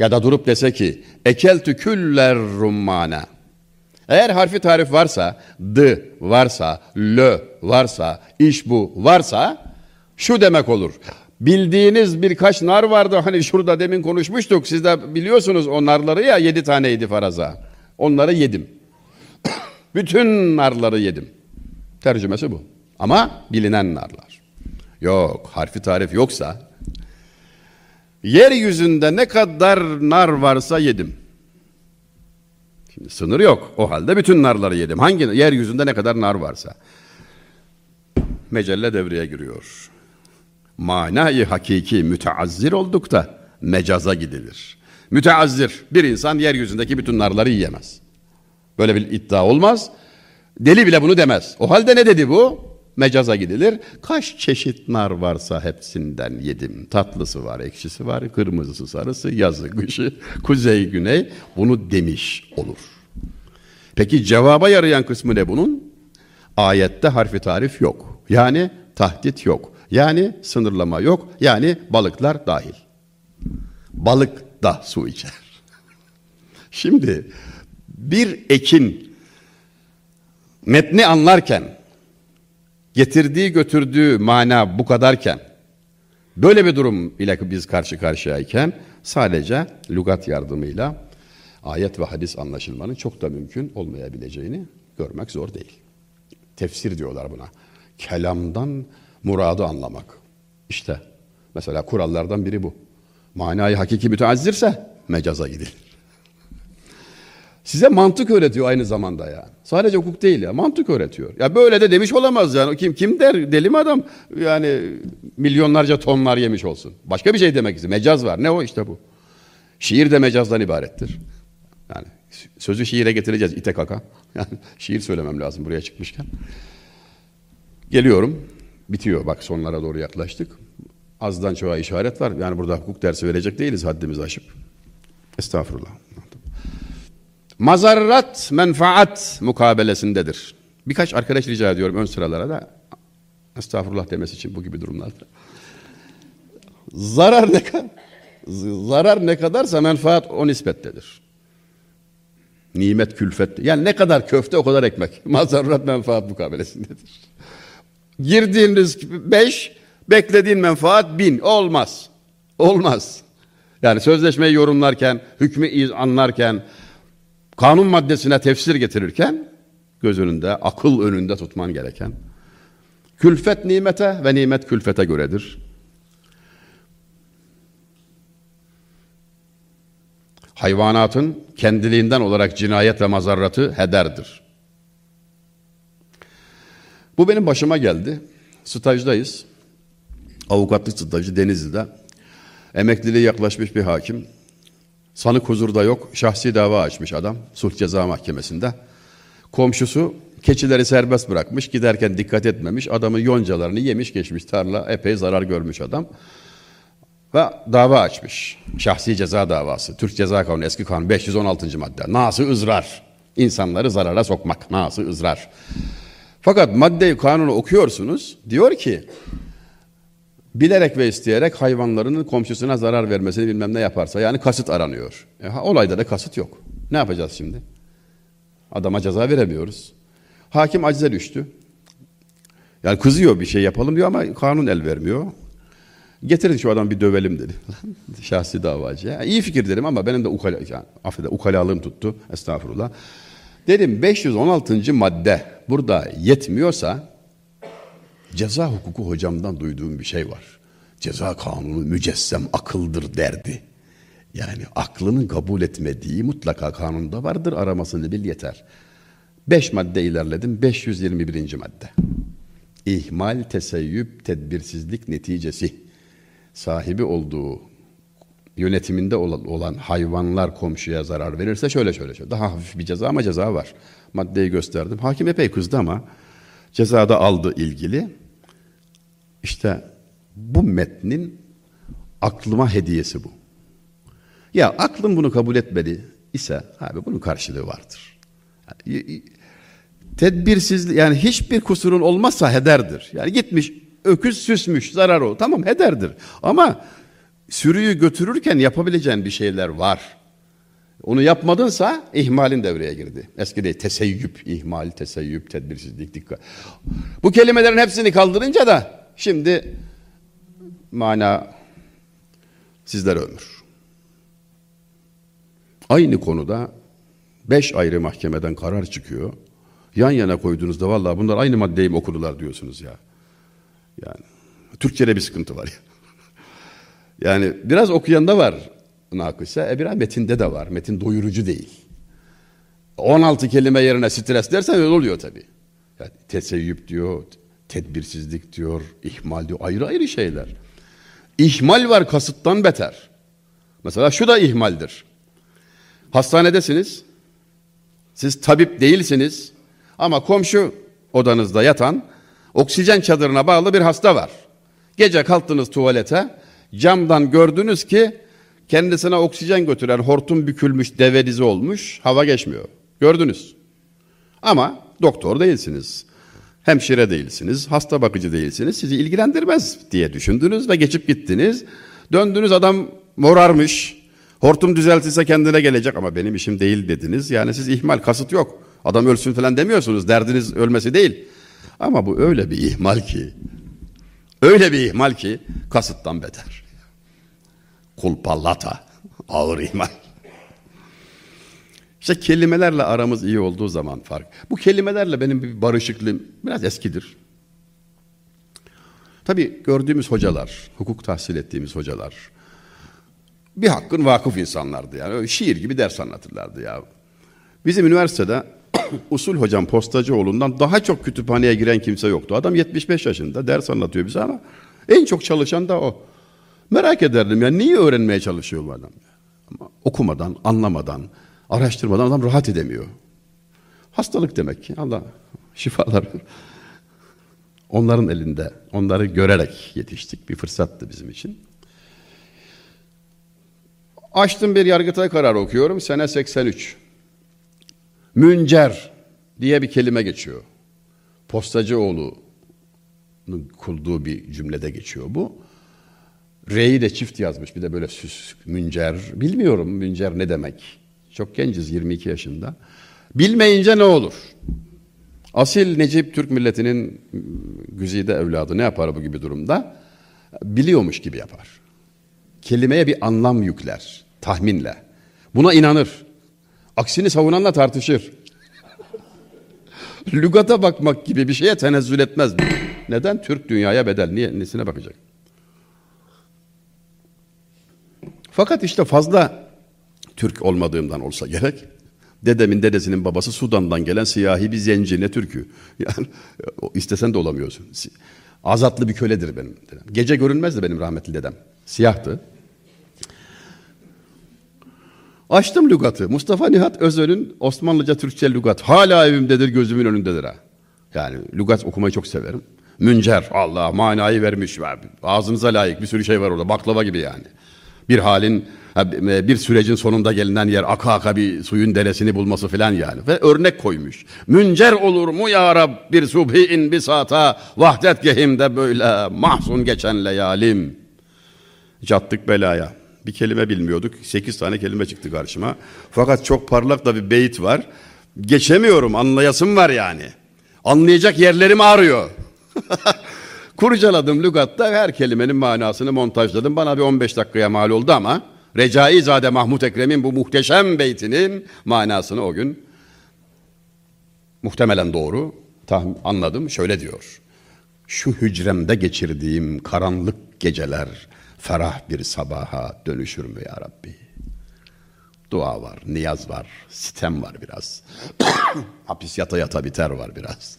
ya da durup dese ki ekeltü küller rummane eğer harfi tarif varsa, d varsa, l varsa, iş bu varsa şu demek olur. Bildiğiniz birkaç nar vardı hani şurada demin konuşmuştuk. Siz de biliyorsunuz o narları ya yedi taneydi faraza. Onları yedim. Bütün narları yedim. Tercümesi bu. Ama bilinen narlar. Yok harfi tarif yoksa yeryüzünde ne kadar nar varsa yedim. Şimdi sınır yok. O halde bütün narları yedim. Hangi yeryüzünde ne kadar nar varsa. Mecelle devreye giriyor. Manayı hakiki müteazzir oldukta mecaza gidilir. Müteazzir bir insan yeryüzündeki bütün narları yiyemez. Böyle bir iddia olmaz. Deli bile bunu demez. O halde ne dedi bu? Mecaza gidilir. Kaç çeşit nar varsa hepsinden yedim. Tatlısı var, ekşisi var, kırmızısı, sarısı, yazı, kışı, kuzey, güney. Bunu demiş olur. Peki cevaba yarayan kısmı ne bunun? Ayette harfi tarif yok. Yani tahdit yok. Yani sınırlama yok. Yani balıklar dahil. Balık da su içer. Şimdi bir ekin metni anlarken getirdiği götürdüğü mana bu kadarken böyle bir durum ile biz karşı karşıyayken sadece lugat yardımıyla ayet ve hadis anlaşılmanın çok da mümkün olmayabileceğini görmek zor değil. Tefsir diyorlar buna. Kelamdan muradı anlamak. İşte mesela kurallardan biri bu. Manayı hakiki müteazzirse mecaza gidilir. Size mantık öğretiyor aynı zamanda ya. Sadece hukuk değil ya. Mantık öğretiyor. Ya böyle de demiş olamaz yani. Kim kim der? Deli mi adam? Yani milyonlarca tonlar yemiş olsun. Başka bir şey demek istiyor. Mecaz var. Ne o işte bu. Şiir de mecazdan ibarettir. Yani sözü şiire getireceğiz ite kaka. Yani şiir söylemem lazım buraya çıkmışken. Geliyorum. Bitiyor bak sonlara doğru yaklaştık. Azdan çoğa işaret var. Yani burada hukuk dersi verecek değiliz haddimizi aşıp. Estağfurullah. Mazarrat menfaat mukabelesindedir. Birkaç arkadaş rica ediyorum ön sıralara da estağfurullah demesi için bu gibi durumlarda. Zarar ne kadar zarar ne kadarsa menfaat o nispettedir. Nimet külfet. Yani ne kadar köfte o kadar ekmek. Mazarrat menfaat mukabelesindedir. Girdiğin risk beş, beklediğin menfaat bin. Olmaz. Olmaz. Yani sözleşmeyi yorumlarken, hükmü anlarken, kanun maddesine tefsir getirirken göz önünde, akıl önünde tutman gereken külfet nimete ve nimet külfete göredir. Hayvanatın kendiliğinden olarak cinayet ve mazarratı hederdir. Bu benim başıma geldi. Stajdayız. Avukatlık stajı Denizli'de. Emekliliğe yaklaşmış bir hakim. Sanık huzurda yok. Şahsi dava açmış adam. Sulh Ceza Mahkemesi'nde. Komşusu keçileri serbest bırakmış. Giderken dikkat etmemiş. Adamın yoncalarını yemiş geçmiş. Tarla epey zarar görmüş adam. Ve dava açmış. Şahsi ceza davası. Türk Ceza Kanunu eski kanun 516. madde. Nası ızrar. İnsanları zarara sokmak. Nası ızrar. Fakat maddeyi kanunu okuyorsunuz. Diyor ki bilerek ve isteyerek hayvanlarının komşusuna zarar vermesini bilmem ne yaparsa yani kasıt aranıyor. E, olayda da kasıt yok. Ne yapacağız şimdi? Adama ceza veremiyoruz. Hakim acize düştü. Yani kızıyor bir şey yapalım diyor ama kanun el vermiyor. Getirin şu adamı bir dövelim dedi. Şahsi davacı. Ya, iyi fikir dedim ama benim de ukala, yani, affede, ukalalığım tuttu. Estağfurullah. Dedim 516. madde burada yetmiyorsa ceza hukuku hocamdan duyduğum bir şey var. Ceza kanunu mücessem akıldır derdi. Yani aklının kabul etmediği mutlaka kanunda vardır aramasını bil yeter. Beş madde ilerledim. 521. madde. İhmal, teseyyüp, tedbirsizlik neticesi sahibi olduğu yönetiminde olan hayvanlar komşuya zarar verirse şöyle şöyle şöyle. Daha hafif bir ceza ama ceza var. Maddeyi gösterdim. Hakim epey kızdı ama cezada aldı ilgili. İşte bu metnin aklıma hediyesi bu. Ya aklım bunu kabul etmedi ise abi bunun karşılığı vardır. Yani, tedbirsizlik yani hiçbir kusurun olmazsa hederdir. Yani gitmiş öküz süsmüş zarar o tamam hederdir. Ama sürüyü götürürken yapabileceğin bir şeyler var. Onu yapmadınsa ihmalin devreye girdi. Eski değil teseyyüp, ihmal, teseyyüp, tedbirsizlik, dikkat. Bu kelimelerin hepsini kaldırınca da şimdi mana sizlere ömür. Aynı konuda beş ayrı mahkemeden karar çıkıyor. Yan yana koyduğunuzda vallahi bunlar aynı maddeyi mi okudular diyorsunuz ya. Yani Türkçe'de bir sıkıntı var ya. Yani biraz okuyanda var nakısa, e biraz metinde de var. Metin doyurucu değil. 16 kelime yerine stres dersen öyle oluyor tabii. Yani teseyyüp diyor, tedbirsizlik diyor, ihmal diyor. Ayrı ayrı şeyler. İhmal var kasıttan beter. Mesela şu da ihmaldir. Hastanedesiniz. Siz tabip değilsiniz. Ama komşu odanızda yatan oksijen çadırına bağlı bir hasta var. Gece kalktınız tuvalete. Camdan gördünüz ki kendisine oksijen götüren hortum bükülmüş deve dizi olmuş. Hava geçmiyor. Gördünüz. Ama doktor değilsiniz. Hemşire değilsiniz, hasta bakıcı değilsiniz, sizi ilgilendirmez diye düşündünüz ve geçip gittiniz. Döndünüz adam morarmış, hortum düzeltilse kendine gelecek ama benim işim değil dediniz. Yani siz ihmal, kasıt yok. Adam ölsün falan demiyorsunuz, derdiniz ölmesi değil. Ama bu öyle bir ihmal ki, öyle bir ihmal ki kasıttan beter. Kulpallata, ağır ihmal. İşte kelimelerle aramız iyi olduğu zaman fark. Bu kelimelerle benim bir barışıklığım biraz eskidir. Tabii gördüğümüz hocalar, hukuk tahsil ettiğimiz hocalar bir hakkın vakıf insanlardı yani. Öyle şiir gibi ders anlatırlardı ya. Bizim üniversitede usul hocam Postacıoğlu'ndan daha çok kütüphaneye giren kimse yoktu. Adam 75 yaşında ders anlatıyor bize ama en çok çalışan da o. Merak ederdim ya niye öğrenmeye çalışıyor bu adam? Ama okumadan, anlamadan, araştırmadan adam rahat edemiyor. Hastalık demek ki. Allah şifalar. Onların elinde, onları görerek yetiştik. Bir fırsattı bizim için. Açtım bir yargıtay kararı okuyorum. Sene 83. Müncer diye bir kelime geçiyor. Postacıoğlu'nun kurduğu bir cümlede geçiyor bu. R'yi de çift yazmış. Bir de böyle süs, müncer. Bilmiyorum müncer ne demek. Çok genciz 22 yaşında. Bilmeyince ne olur? Asil Necip Türk milletinin güzide evladı ne yapar bu gibi durumda? Biliyormuş gibi yapar. Kelimeye bir anlam yükler, tahminle. Buna inanır. Aksini savunanla tartışır. Lügata bakmak gibi bir şeye tenezzül etmez. Neden? Türk dünyaya bedel. Niye? Nesine bakacak? Fakat işte fazla Türk olmadığımdan olsa gerek. Dedemin dedesinin babası Sudan'dan gelen siyahi bir zenci ne Türk'ü. Yani istesen de olamıyorsun. Azatlı bir köledir benim dedem. Gece görünmezdi benim rahmetli dedem. Siyahtı. Açtım lügatı. Mustafa Nihat Özöl'ün Osmanlıca Türkçe lügat. Hala evimdedir, gözümün önündedir ha. Yani lügat okumayı çok severim. Müncer, Allah manayı vermiş. Ağzınıza layık bir sürü şey var orada. Baklava gibi yani. Bir halin bir sürecin sonunda gelinen yer aka aka bir suyun deresini bulması filan yani. Ve örnek koymuş. Müncer olur mu ya Rab bir subhi bir saata vahdet gehimde böyle mahzun geçen leyalim. Cattık belaya. Bir kelime bilmiyorduk. Sekiz tane kelime çıktı karşıma. Fakat çok parlak da bir beyit var. Geçemiyorum anlayasım var yani. Anlayacak yerlerim ağrıyor. Kurcaladım lügatta her kelimenin manasını montajladım. Bana bir 15 dakikaya mal oldu ama Recaizade Mahmut Ekrem'in bu muhteşem beytinin manasını o gün muhtemelen doğru tahmin, anladım. Şöyle diyor. Şu hücremde geçirdiğim karanlık geceler ferah bir sabaha dönüşür mü ya Rabbi? Dua var, niyaz var, sitem var biraz. Hapis yata yata biter var biraz.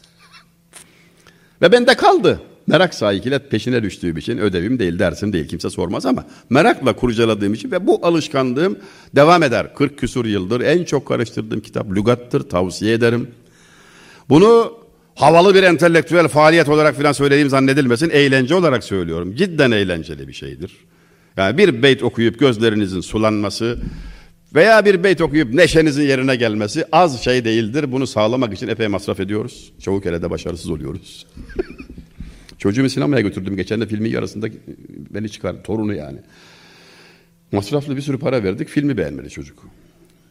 Ve bende kaldı. Merak sahikiyle peşine düştüğüm için ödevim değil, dersim değil kimse sormaz ama merakla kurcaladığım için ve bu alışkanlığım devam eder. 40 küsur yıldır en çok karıştırdığım kitap lügattır, tavsiye ederim. Bunu havalı bir entelektüel faaliyet olarak filan söylediğim zannedilmesin, eğlence olarak söylüyorum. Cidden eğlenceli bir şeydir. Yani bir beyt okuyup gözlerinizin sulanması veya bir beyt okuyup neşenizin yerine gelmesi az şey değildir. Bunu sağlamak için epey masraf ediyoruz. Çoğu kere de başarısız oluyoruz. Çocuğumu sinemaya götürdüm. Geçen de filmin yarısında beni çıkar. Torunu yani. Masraflı bir sürü para verdik. Filmi beğenmedi çocuk.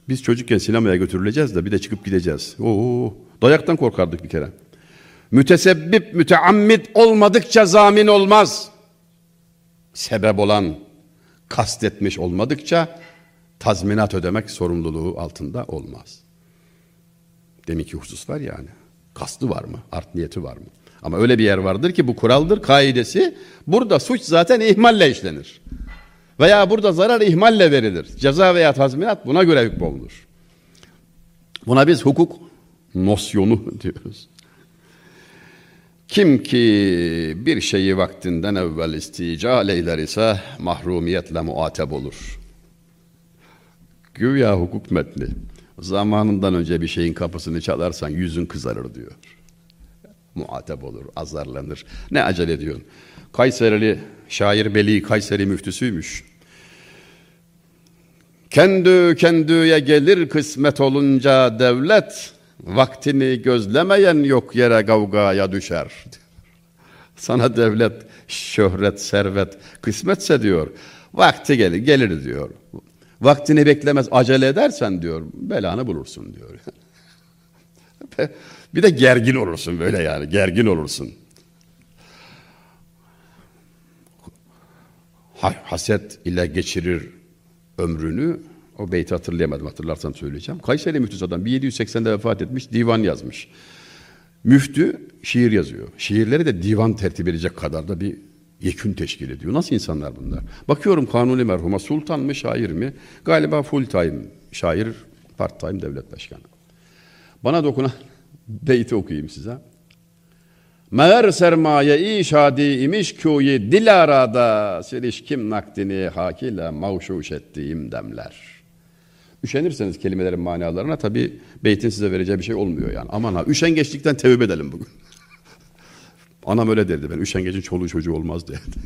Biz çocukken sinemaya götürüleceğiz de bir de çıkıp gideceğiz. Oo, dayaktan korkardık bir kere. Mütesebbip, müteammit olmadıkça zamin olmaz. Sebep olan kastetmiş olmadıkça tazminat ödemek sorumluluğu altında olmaz. Deminki husus var yani. Kastı var mı? Art niyeti var mı? Ama öyle bir yer vardır ki bu kuraldır, kaidesi. Burada suç zaten ihmalle işlenir. Veya burada zarar ihmalle verilir. Ceza veya tazminat buna göre hükmolunur. Buna biz hukuk nosyonu diyoruz. Kim ki bir şeyi vaktinden evvel istical eyler ise mahrumiyetle muateb olur. Güya hukuk metni. Zamanından önce bir şeyin kapısını çalarsan yüzün kızarır diyor. Muateb olur, azarlanır. Ne acele ediyorsun? Kayserili şair Beli Kayseri müftüsüymüş. Kendi kendüye gelir kısmet olunca devlet, vaktini gözlemeyen yok yere kavgaya düşer. Sana devlet, şöhret, servet kısmetse diyor, vakti gelir, gelir diyor. Vaktini beklemez, acele edersen diyor, belanı bulursun diyor. bir de gergin olursun böyle yani, gergin olursun. Haset ile geçirir ömrünü, o beyti hatırlayamadım, hatırlarsam söyleyeceğim. Kayseri müftüsü adam 1780'de vefat etmiş, divan yazmış. Müftü şiir yazıyor. Şiirleri de divan tertip edecek kadar da bir yekün teşkil ediyor. Nasıl insanlar bunlar? Bakıyorum Kanuni merhuma sultan mı şair mi? Galiba full time şair, part time devlet başkanı. Bana dokunan beyti okuyayım size. Meğer sermaye-i şadi imiş köyü dilarada serişkim nakdini hakile mavşuş ettiğim demler. Üşenirseniz kelimelerin manalarına tabi beytin size vereceği bir şey olmuyor yani. Aman ha üşengeçlikten tevbe edelim bugün. Anam öyle derdi ben. Üşengecin çoluğu çocuğu olmaz derdi.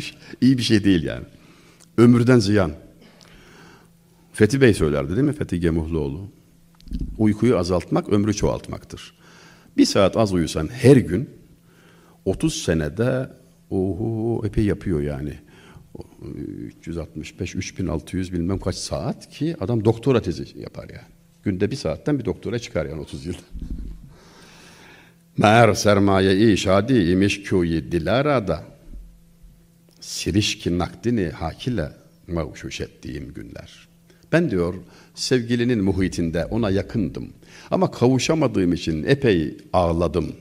İyi bir şey değil yani. Ömürden ziyan. Fethi Bey söylerdi değil mi Fethi Gemuhluoğlu? Uykuyu azaltmak ömrü çoğaltmaktır. Bir saat az uyusan her gün 30 senede oho epey yapıyor yani. 365, 3600 bilmem kaç saat ki adam doktora tezi yapar yani. Günde bir saatten bir doktora çıkar yani 30 yılda. Meğer sermaye-i şadi imiş köyü dilarada sirişki nakdini hakile mevşuş ettiğim günler. Ben diyor sevgilinin muhitinde ona yakındım. Ama kavuşamadığım için epey ağladım.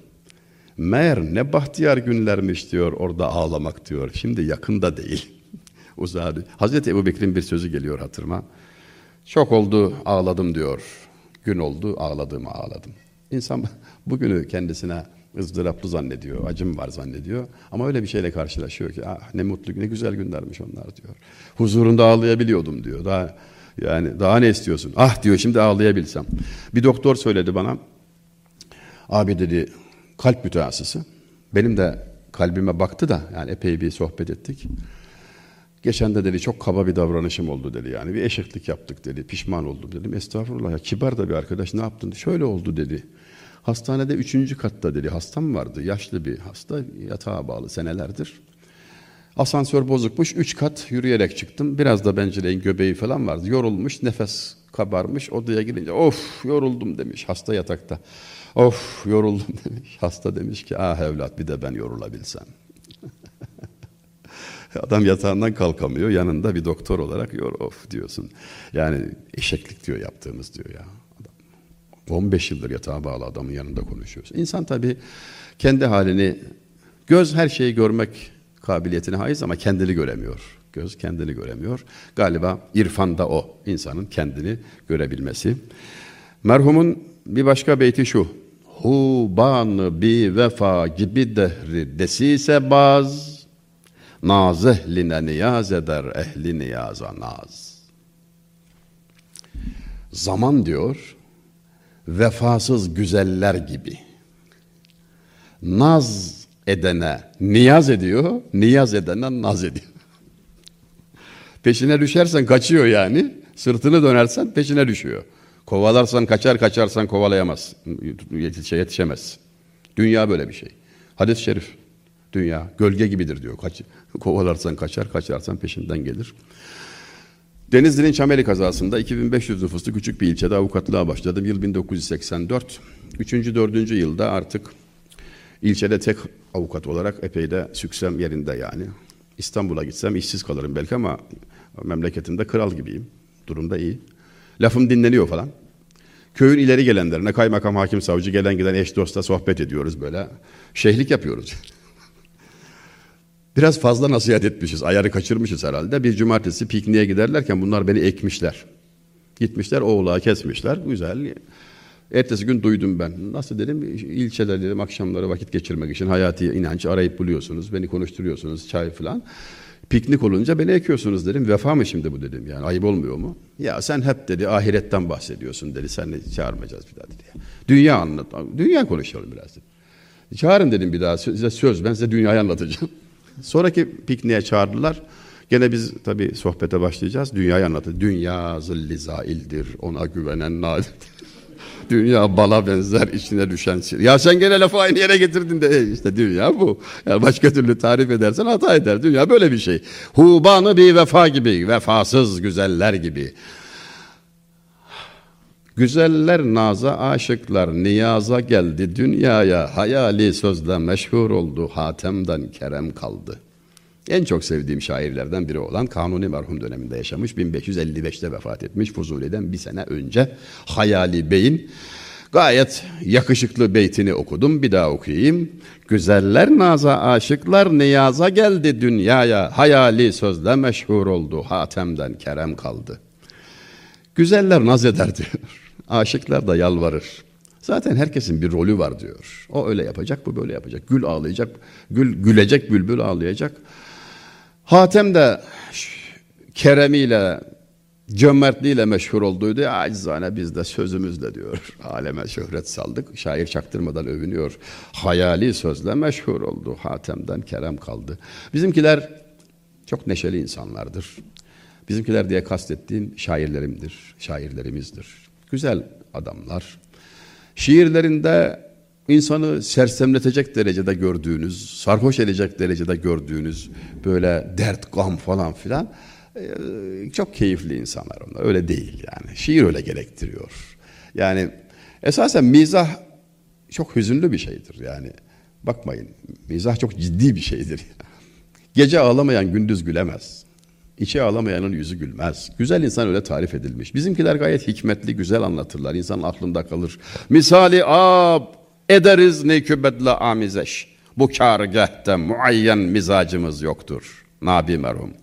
Meğer ne bahtiyar günlermiş diyor orada ağlamak diyor. Şimdi yakında değil. Uzadı. Hazreti Ebu Bekir'in bir sözü geliyor hatırıma. Çok oldu ağladım diyor. Gün oldu ağladığımı ağladım. İnsan bugünü kendisine ızdıraplı zannediyor, acım var zannediyor. Ama öyle bir şeyle karşılaşıyor ki ah ne mutlu, ne güzel günlermiş onlar diyor. Huzurunda ağlayabiliyordum diyor. Daha yani daha ne istiyorsun? Ah diyor şimdi ağlayabilsem. Bir doktor söyledi bana. Abi dedi kalp mütehassısı. Benim de kalbime baktı da yani epey bir sohbet ettik. Geçen de dedi çok kaba bir davranışım oldu dedi yani bir eşeklik yaptık dedi pişman oldum dedim estağfurullah ya kibar da bir arkadaş ne yaptın şöyle oldu dedi. Hastanede üçüncü katta dedi hastam vardı yaşlı bir hasta yatağa bağlı senelerdir. Asansör bozukmuş. Üç kat yürüyerek çıktım. Biraz da benceleyin göbeği falan vardı. Yorulmuş. Nefes kabarmış. Odaya girince of yoruldum demiş hasta yatakta. Of yoruldum demiş. Hasta demiş ki ah evlat bir de ben yorulabilsem. Adam yatağından kalkamıyor. Yanında bir doktor olarak yor of diyorsun. Yani eşeklik diyor yaptığımız diyor ya. Adam 15 yıldır yatağa bağlı adamın yanında konuşuyoruz. İnsan tabii kendi halini göz her şeyi görmek kabiliyetine haiz ama kendini göremiyor. Göz kendini göremiyor. Galiba irfanda o insanın kendini görebilmesi. Merhumun bir başka beyti şu. Huban bi vefa gibi dehri desise baz Naz ehline niyaz eder ehli niyaza naz. Zaman diyor vefasız güzeller gibi. Naz edene niyaz ediyor, niyaz edene naz ediyor. Peşine düşersen kaçıyor yani. Sırtını dönersen peşine düşüyor. Kovalarsan kaçar, kaçarsan kovalayamaz. Yetişe, yetişemez. Dünya böyle bir şey. Hadis-i şerif. Dünya gölge gibidir diyor. Kaç, kovalarsan kaçar, kaçarsan peşinden gelir. Denizli'nin Çameli kazasında 2500 nüfuslu küçük bir ilçede avukatlığa başladım. Yıl 1984. Üçüncü, dördüncü yılda artık ilçede tek avukat olarak epey de süksem yerinde yani. İstanbul'a gitsem işsiz kalırım belki ama memleketimde kral gibiyim. Durumda iyi. Lafım dinleniyor falan. Köyün ileri gelenlerine kaymakam, hakim, savcı gelen giden eş dostla sohbet ediyoruz böyle. Şehlik yapıyoruz. Biraz fazla nasihat etmişiz, ayarı kaçırmışız herhalde. Bir cumartesi pikniğe giderlerken bunlar beni ekmişler. Gitmişler oğlağı kesmişler, güzel. Ertesi gün duydum ben. Nasıl dedim, ilçede dedim akşamları vakit geçirmek için hayati inanç arayıp buluyorsunuz. Beni konuşturuyorsunuz, çay falan. Piknik olunca beni ekiyorsunuz dedim. Vefa mı şimdi bu dedim yani ayıp olmuyor mu? Ya sen hep dedi ahiretten bahsediyorsun dedi. Sen çağırmayacağız bir daha dedi. Dünya anlat. Dünya konuşalım biraz dedi. Çağırın dedim bir daha size söz ben size dünyayı anlatacağım. Sonraki pikniğe çağırdılar. Gene biz tabii sohbete başlayacağız. Dünyayı anlatır. Dünya zilli zaildir. Ona güvenen nadir. Dünya bala benzer içine düşen şey. Ya sen gene lafı aynı yere getirdin de e işte dünya bu. Yani başka türlü tarif edersen hata eder. Dünya böyle bir şey. Hubanı bir vefa gibi, vefasız güzeller gibi. Güzeller naza aşıklar niyaza geldi dünyaya hayali sözle meşhur oldu hatemden kerem kaldı. En çok sevdiğim şairlerden biri olan Kanuni merhum döneminde yaşamış 1555'te vefat etmiş Fuzuli'den bir sene önce Hayali Bey'in gayet yakışıklı beytini okudum bir daha okuyayım. Güzeller naza aşıklar niyaza geldi dünyaya hayali sözle meşhur oldu hatemden kerem kaldı. Güzeller naz eder diyor. Aşıklar da yalvarır. Zaten herkesin bir rolü var diyor. O öyle yapacak, bu böyle yapacak. Gül ağlayacak, gül gülecek, bülbül ağlayacak. Hatem de keremiyle, cömertliğiyle meşhur olduydu. Acizane biz de sözümüzle diyor. Aleme şöhret saldık. Şair çaktırmadan övünüyor. Hayali sözle meşhur oldu. Hatem'den kerem kaldı. Bizimkiler çok neşeli insanlardır. Bizimkiler diye kastettiğim şairlerimdir, şairlerimizdir. Güzel adamlar. Şiirlerinde insanı sersemletecek derecede gördüğünüz, sarhoş edecek derecede gördüğünüz böyle dert, gam falan filan çok keyifli insanlar onlar. Öyle değil yani. Şiir öyle gerektiriyor. Yani esasen mizah çok hüzünlü bir şeydir yani. Bakmayın mizah çok ciddi bir şeydir. Gece ağlamayan gündüz gülemez. İçe ağlamayanın yüzü gülmez. Güzel insan öyle tarif edilmiş. Bizimkiler gayet hikmetli, güzel anlatırlar. İnsan aklında kalır. Misali ab ederiz ne kübedle amizeş. Bu kargahte muayyen mizacımız yoktur. Nabi merhum.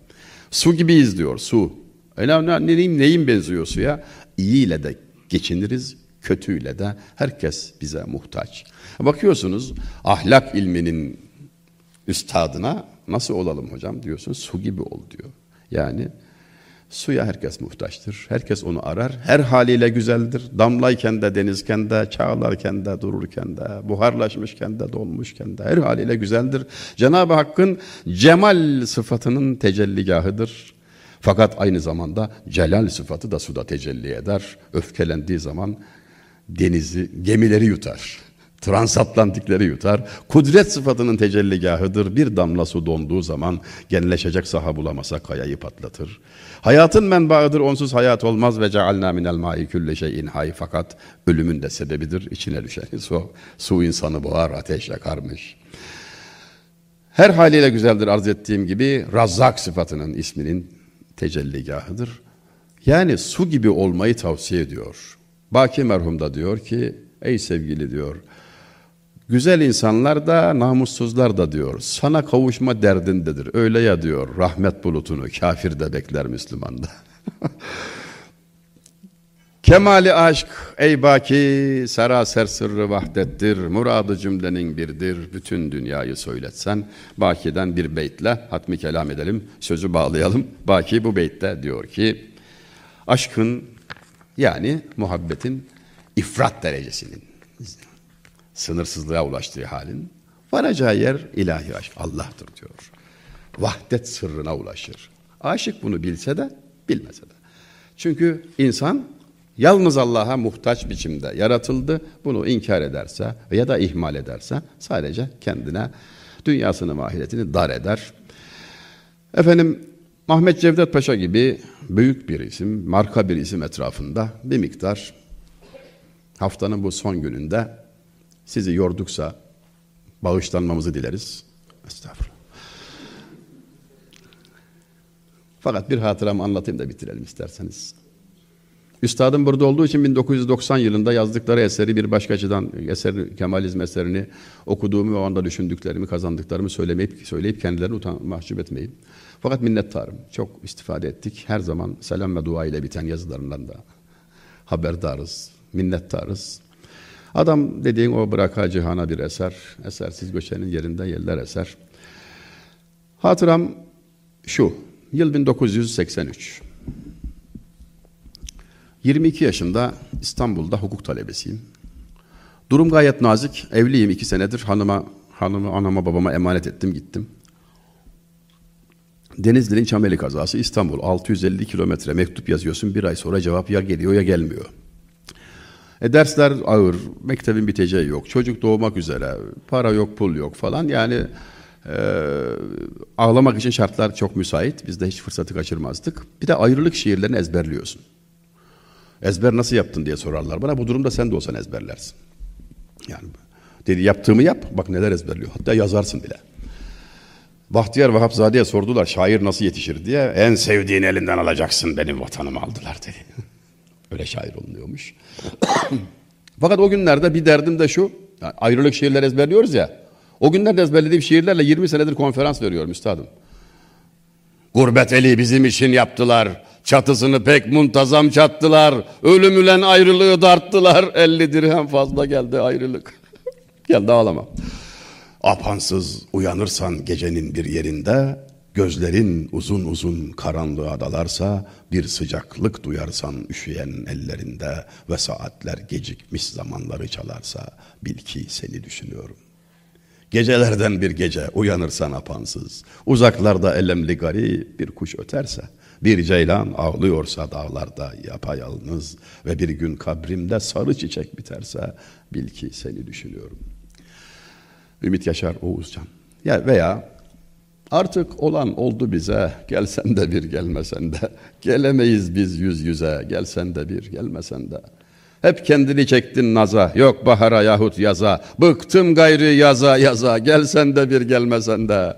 Su gibiyiz diyor su. Öyle ne, neyin, neyin benziyor suya? İyiyle de geçiniriz, kötüyle de herkes bize muhtaç. Bakıyorsunuz ahlak ilminin üstadına nasıl olalım hocam diyorsun su gibi ol diyor. Yani suya herkes muhtaçtır. Herkes onu arar. Her haliyle güzeldir. Damlayken de, denizken de, çağlarken de, dururken de, buharlaşmışken de, dolmuşken de her haliyle güzeldir. Cenab-ı Hakk'ın cemal sıfatının tecelligahıdır. Fakat aynı zamanda celal sıfatı da suda tecelli eder. Öfkelendiği zaman denizi, gemileri yutar. Transatlantikleri yutar. Kudret sıfatının tecelligahıdır. Bir damla su donduğu zaman genleşecek saha bulamasa kayayı patlatır. Hayatın menbaıdır. Onsuz hayat olmaz ve cealna minel mai külle şeyin hay. Fakat ölümün de sebebidir. İçine düşen su. Su insanı boğar, ateş yakarmış. Her haliyle güzeldir arz ettiğim gibi Razzak sıfatının isminin tecelligahıdır. Yani su gibi olmayı tavsiye ediyor. Baki merhum da diyor ki ey sevgili diyor güzel insanlar da namussuzlar da diyor sana kavuşma derdindedir. Öyle ya diyor rahmet bulutunu kafir de bekler Müslüman da. Kemali aşk ey baki seraser sırrı vahdettir. Muradı cümlenin birdir. Bütün dünyayı söyletsen. Baki'den bir beytle hatmi kelam edelim. Sözü bağlayalım. Baki bu beytte diyor ki aşkın yani muhabbetin ifrat derecesinin sınırsızlığa ulaştığı halin varacağı yer ilahi aşk Allah'tır diyor. Vahdet sırrına ulaşır. Aşık bunu bilse de bilmese de. Çünkü insan yalnız Allah'a muhtaç biçimde yaratıldı. Bunu inkar ederse ya da ihmal ederse sadece kendine dünyasını mahiyetini dar eder. Efendim Ahmet Cevdet Paşa gibi büyük bir isim, marka bir isim etrafında bir miktar haftanın bu son gününde sizi yorduksa bağışlanmamızı dileriz. Estağfurullah. Fakat bir hatıramı anlatayım da bitirelim isterseniz. Üstadım burada olduğu için 1990 yılında yazdıkları eseri bir başka açıdan eser Kemalizm eserini okuduğumu ve o anda düşündüklerimi, kazandıklarımı söylemeyip söyleyip kendilerini utan, mahcup etmeyeyim. Fakat minnettarım. Çok istifade ettik. Her zaman selam ve dua ile biten yazılarından da haberdarız, minnettarız. Adam dediğin o bıraka cihana bir eser. Esersiz göçenin yerinde yerler eser. Hatıram şu. Yıl 1983. 22 yaşında İstanbul'da hukuk talebesiyim. Durum gayet nazik. Evliyim iki senedir. Hanıma, hanımı anama babama emanet ettim gittim. Denizli'nin Çameli kazası İstanbul 650 kilometre mektup yazıyorsun bir ay sonra cevap ya geliyor ya gelmiyor. E dersler ağır, mektebin biteceği yok, çocuk doğmak üzere, para yok, pul yok falan. Yani e, ağlamak için şartlar çok müsait. Biz de hiç fırsatı kaçırmazdık. Bir de ayrılık şiirlerini ezberliyorsun. Ezber nasıl yaptın diye sorarlar bana. Bu durumda sen de olsan ezberlersin. Yani dedi yaptığımı yap, bak neler ezberliyor. Hatta yazarsın bile. Bahtiyar Vahapzade'ye sordular şair nasıl yetişir diye. En sevdiğin elinden alacaksın benim vatanımı aldılar dedi. Öyle şair olunuyormuş. Fakat o günlerde bir derdim de şu. Yani ayrılık şiirler ezberliyoruz ya. O günlerde ezberlediğim şiirlerle 20 senedir konferans veriyorum üstadım. Gurbet eli bizim için yaptılar. Çatısını pek muntazam çattılar. Ölümülen ayrılığı darttılar. 50 dirhem fazla geldi ayrılık. geldi ağlama. Apansız uyanırsan gecenin bir yerinde, gözlerin uzun uzun karanlığa dalarsa, bir sıcaklık duyarsan üşüyen ellerinde ve saatler gecikmiş zamanları çalarsa, bil ki seni düşünüyorum. Gecelerden bir gece uyanırsan apansız, uzaklarda elemli gari bir kuş öterse, bir ceylan ağlıyorsa dağlarda yapayalnız ve bir gün kabrimde sarı çiçek biterse, bil ki seni düşünüyorum.'' Ümit Yaşar Oğuzcan. Ya veya artık olan oldu bize. Gelsen de bir gelmesen de. Gelemeyiz biz yüz yüze. Gelsen de bir gelmesen de. Hep kendini çektin naza. Yok bahara yahut yaza. Bıktım gayrı yaza yaza. Gelsen de bir gelmesen de.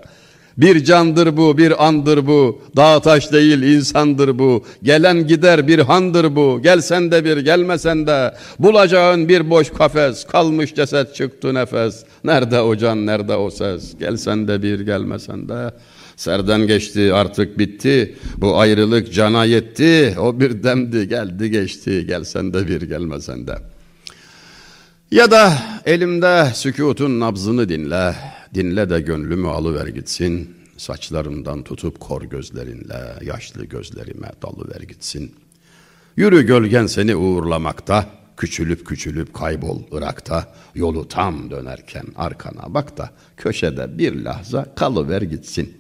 Bir candır bu, bir andır bu. Dağ taş değil insandır bu. Gelen gider bir handır bu. Gelsen de bir gelmesen de. Bulacağın bir boş kafes. Kalmış ceset çıktı nefes. Nerede o can, nerede o ses? Gelsen de bir gelmesen de. Serden geçti artık bitti. Bu ayrılık cana yetti. O bir demdi geldi geçti. Gelsen de bir gelmesen de. Ya da elimde sükutun nabzını dinle. Dinle de gönlümü alıver gitsin. Saçlarımdan tutup kor gözlerinle yaşlı gözlerime dalıver gitsin. Yürü gölgen seni uğurlamakta. Küçülüp küçülüp kaybol Irak'ta. Yolu tam dönerken arkana bak da köşede bir lahza kalıver gitsin.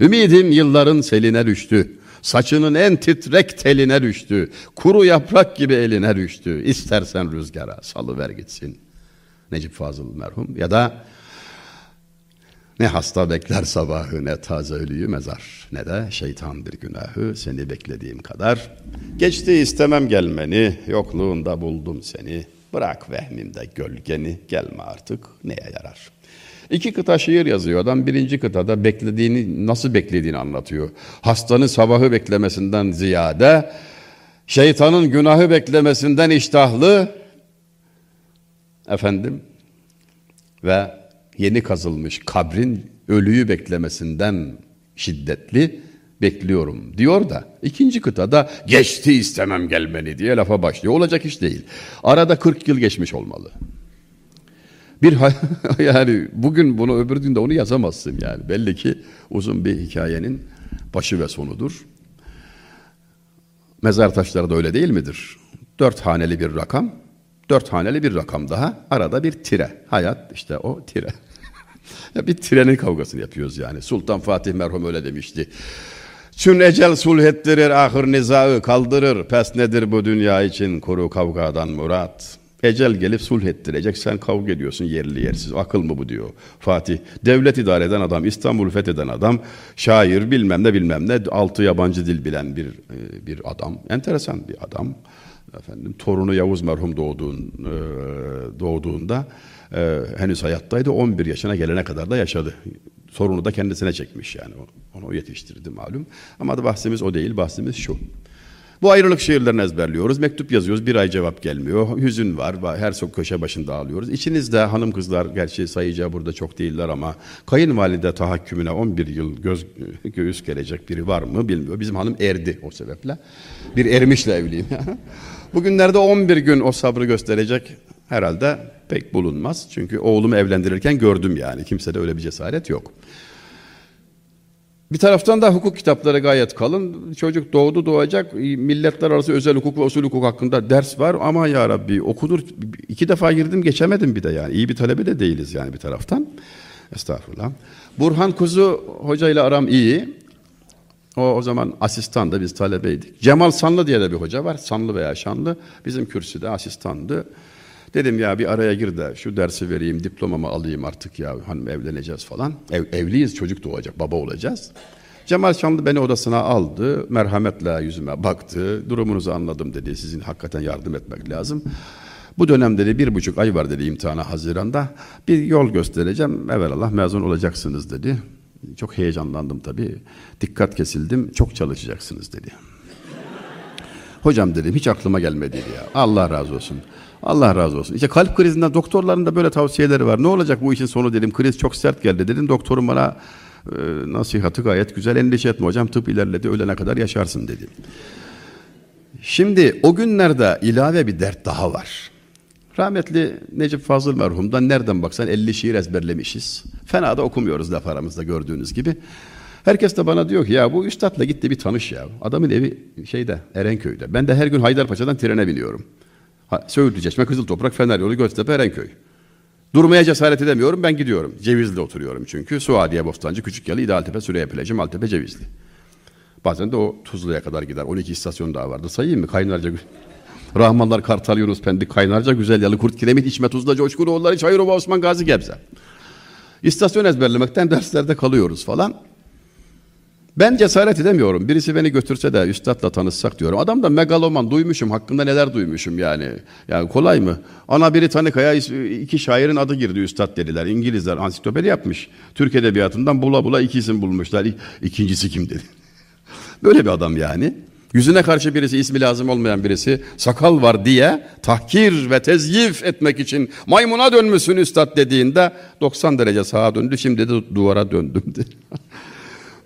Ümidim yılların seline düştü. Saçının en titrek teline düştü. Kuru yaprak gibi eline düştü. İstersen rüzgara salıver gitsin.'' Necip Fazıl merhum ya da ne hasta bekler sabahı ne taze ölüyü mezar ne de şeytan bir günahı seni beklediğim kadar. Geçti istemem gelmeni yokluğunda buldum seni bırak vehmimde gölgeni gelme artık neye yarar. İki kıta şiir yazıyor adam birinci kıtada beklediğini nasıl beklediğini anlatıyor. Hastanın sabahı beklemesinden ziyade şeytanın günahı beklemesinden iştahlı efendim ve yeni kazılmış kabrin ölüyü beklemesinden şiddetli bekliyorum diyor da ikinci kıtada geçti istemem gelmeni diye lafa başlıyor. Olacak iş değil. Arada 40 yıl geçmiş olmalı. Bir yani bugün bunu öbür gün de onu yazamazsın yani. Belli ki uzun bir hikayenin başı ve sonudur. Mezar taşları da öyle değil midir? Dört haneli bir rakam, dört haneli bir rakam daha, arada bir tire. Hayat işte o tire. Bir trenin kavgasını yapıyoruz yani. Sultan Fatih merhum öyle demişti. Çün ecel sulh ettirir, ahır nizaı kaldırır. Pes nedir bu dünya için kuru kavgadan murat. Ecel gelip sulh ettirecek, sen kavga ediyorsun yerli yersiz. Akıl mı bu diyor Fatih. Devlet idare eden adam, İstanbul fetheden adam, şair bilmem ne bilmem ne, altı yabancı dil bilen bir e, bir adam. Enteresan bir adam. Efendim torunu Yavuz merhum doğduğun, e, doğduğunda e, henüz hayattaydı. 11 yaşına gelene kadar da yaşadı. Sorunu da kendisine çekmiş yani. Onu yetiştirdi malum. Ama da bahsimiz o değil, bahsimiz şu. Bu ayrılık şiirlerini ezberliyoruz. Mektup yazıyoruz. Bir ay cevap gelmiyor. Hüzün var. Her sok köşe başında ağlıyoruz. İçinizde hanım kızlar gerçi sayıca burada çok değiller ama kayınvalide tahakkümüne 11 yıl göz, göğüs gelecek biri var mı bilmiyor. Bizim hanım erdi o sebeple. Bir ermişle evliyim. Bugünlerde 11 gün o sabrı gösterecek herhalde pek bulunmaz. Çünkü oğlumu evlendirirken gördüm yani. Kimsede öyle bir cesaret yok. Bir taraftan da hukuk kitapları gayet kalın. Çocuk doğdu doğacak. Milletler arası özel hukuk ve usul hukuk hakkında ders var. Ama ya Rabbi okunur. iki defa girdim geçemedim bir de yani. İyi bir talebe de değiliz yani bir taraftan. Estağfurullah. Burhan Kuzu hocayla aram iyi. O o zaman asistan da biz talebeydik. Cemal Sanlı diye de bir hoca var. Sanlı veya Şanlı. Bizim kürsüde asistandı. Dedim ya bir araya gir de şu dersi vereyim, diplomamı alayım artık ya hanım evleneceğiz falan. Ev, evliyiz, çocuk doğacak, baba olacağız. Cemal Şanlı beni odasına aldı, merhametle yüzüme baktı. Durumunuzu anladım dedi, sizin hakikaten yardım etmek lazım. Bu dönemde de bir buçuk ay var dedi imtihana Haziran'da. Bir yol göstereceğim, evvelallah mezun olacaksınız dedi. Çok heyecanlandım tabii. Dikkat kesildim, çok çalışacaksınız dedi. Hocam dedim hiç aklıma gelmedi ya. Allah razı olsun. Allah razı olsun. İşte kalp krizinden doktorların da böyle tavsiyeleri var. Ne olacak bu işin sonu dedim. Kriz çok sert geldi dedim. Doktorum bana e, nasihatı gayet güzel. Endişe etme hocam tıp ilerledi ölene kadar yaşarsın dedi. Şimdi o günlerde ilave bir dert daha var. Rahmetli Necip Fazıl merhumdan nereden baksan 50 şiir ezberlemişiz. Fena da okumuyoruz laf aramızda gördüğünüz gibi. Herkes de bana diyor ki ya bu üstadla gitti bir tanış ya. Adamın evi şeyde Erenköy'de. Ben de her gün Haydarpaşa'dan trene biniyorum. Söğütlü Çeşme, Kızıl Toprak, Fener Yolu, Göztepe, Erenköy. Durmaya cesaret edemiyorum ben gidiyorum. Cevizli oturuyorum çünkü. Suadiye, Bostancı, Küçükyalı, İdealtepe, Süreyya Plajı, Maltepe, Cevizli. Bazen de o Tuzlu'ya kadar gider. 12 istasyon daha vardı. Sayayım mı? Kaynarca Rahmanlar, Kartal, Yunus, Pendik, Kaynarca, Güzel Yalı, Kurt, Kiremit, İçme, Tuzla, Coşkunoğulları, Çayırova, Osman Gazi, Gebze. İstasyon ezberlemekten derslerde kalıyoruz falan. Ben cesaret edemiyorum. Birisi beni götürse de üstadla tanışsak diyorum. Adam da megaloman duymuşum. Hakkında neler duymuşum yani. Yani kolay mı? Ana Britannica'ya iki şairin adı girdi üstad dediler. İngilizler ansiklopedi yapmış. Türk edebiyatından bula bula iki isim bulmuşlar. İkincisi kim dedi. Böyle bir adam yani. Yüzüne karşı birisi ismi lazım olmayan birisi sakal var diye tahkir ve tezyif etmek için maymuna dönmüşsün üstad dediğinde 90 derece sağa döndü şimdi de duvara döndüm dedi.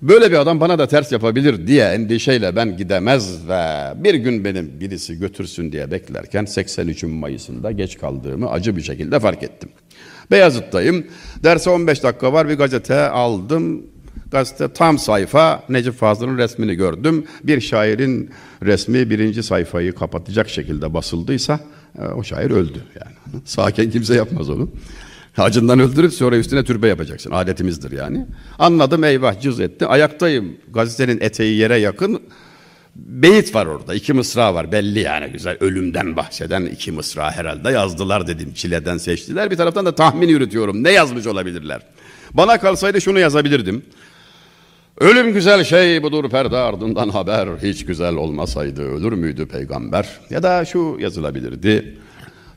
Böyle bir adam bana da ters yapabilir diye endişeyle ben gidemez ve bir gün benim birisi götürsün diye beklerken 83 Mayıs'ında geç kaldığımı acı bir şekilde fark ettim. Beyazıt'tayım. Derse 15 dakika var bir gazete aldım. Gazete tam sayfa Necip Fazıl'ın resmini gördüm. Bir şairin resmi birinci sayfayı kapatacak şekilde basıldıysa e, o şair öldü yani. Sağken kimse yapmaz onu. Hacından öldürüp sonra üstüne türbe yapacaksın. Adetimizdir yani. Anladım eyvah cüz etti. Ayaktayım. Gazetenin eteği yere yakın. Beyit var orada. iki mısra var. Belli yani güzel. Ölümden bahseden iki mısra herhalde yazdılar dedim. Çileden seçtiler. Bir taraftan da tahmin yürütüyorum. Ne yazmış olabilirler? Bana kalsaydı şunu yazabilirdim. Ölüm güzel şey budur perde ardından haber. Hiç güzel olmasaydı ölür müydü peygamber? Ya da şu yazılabilirdi.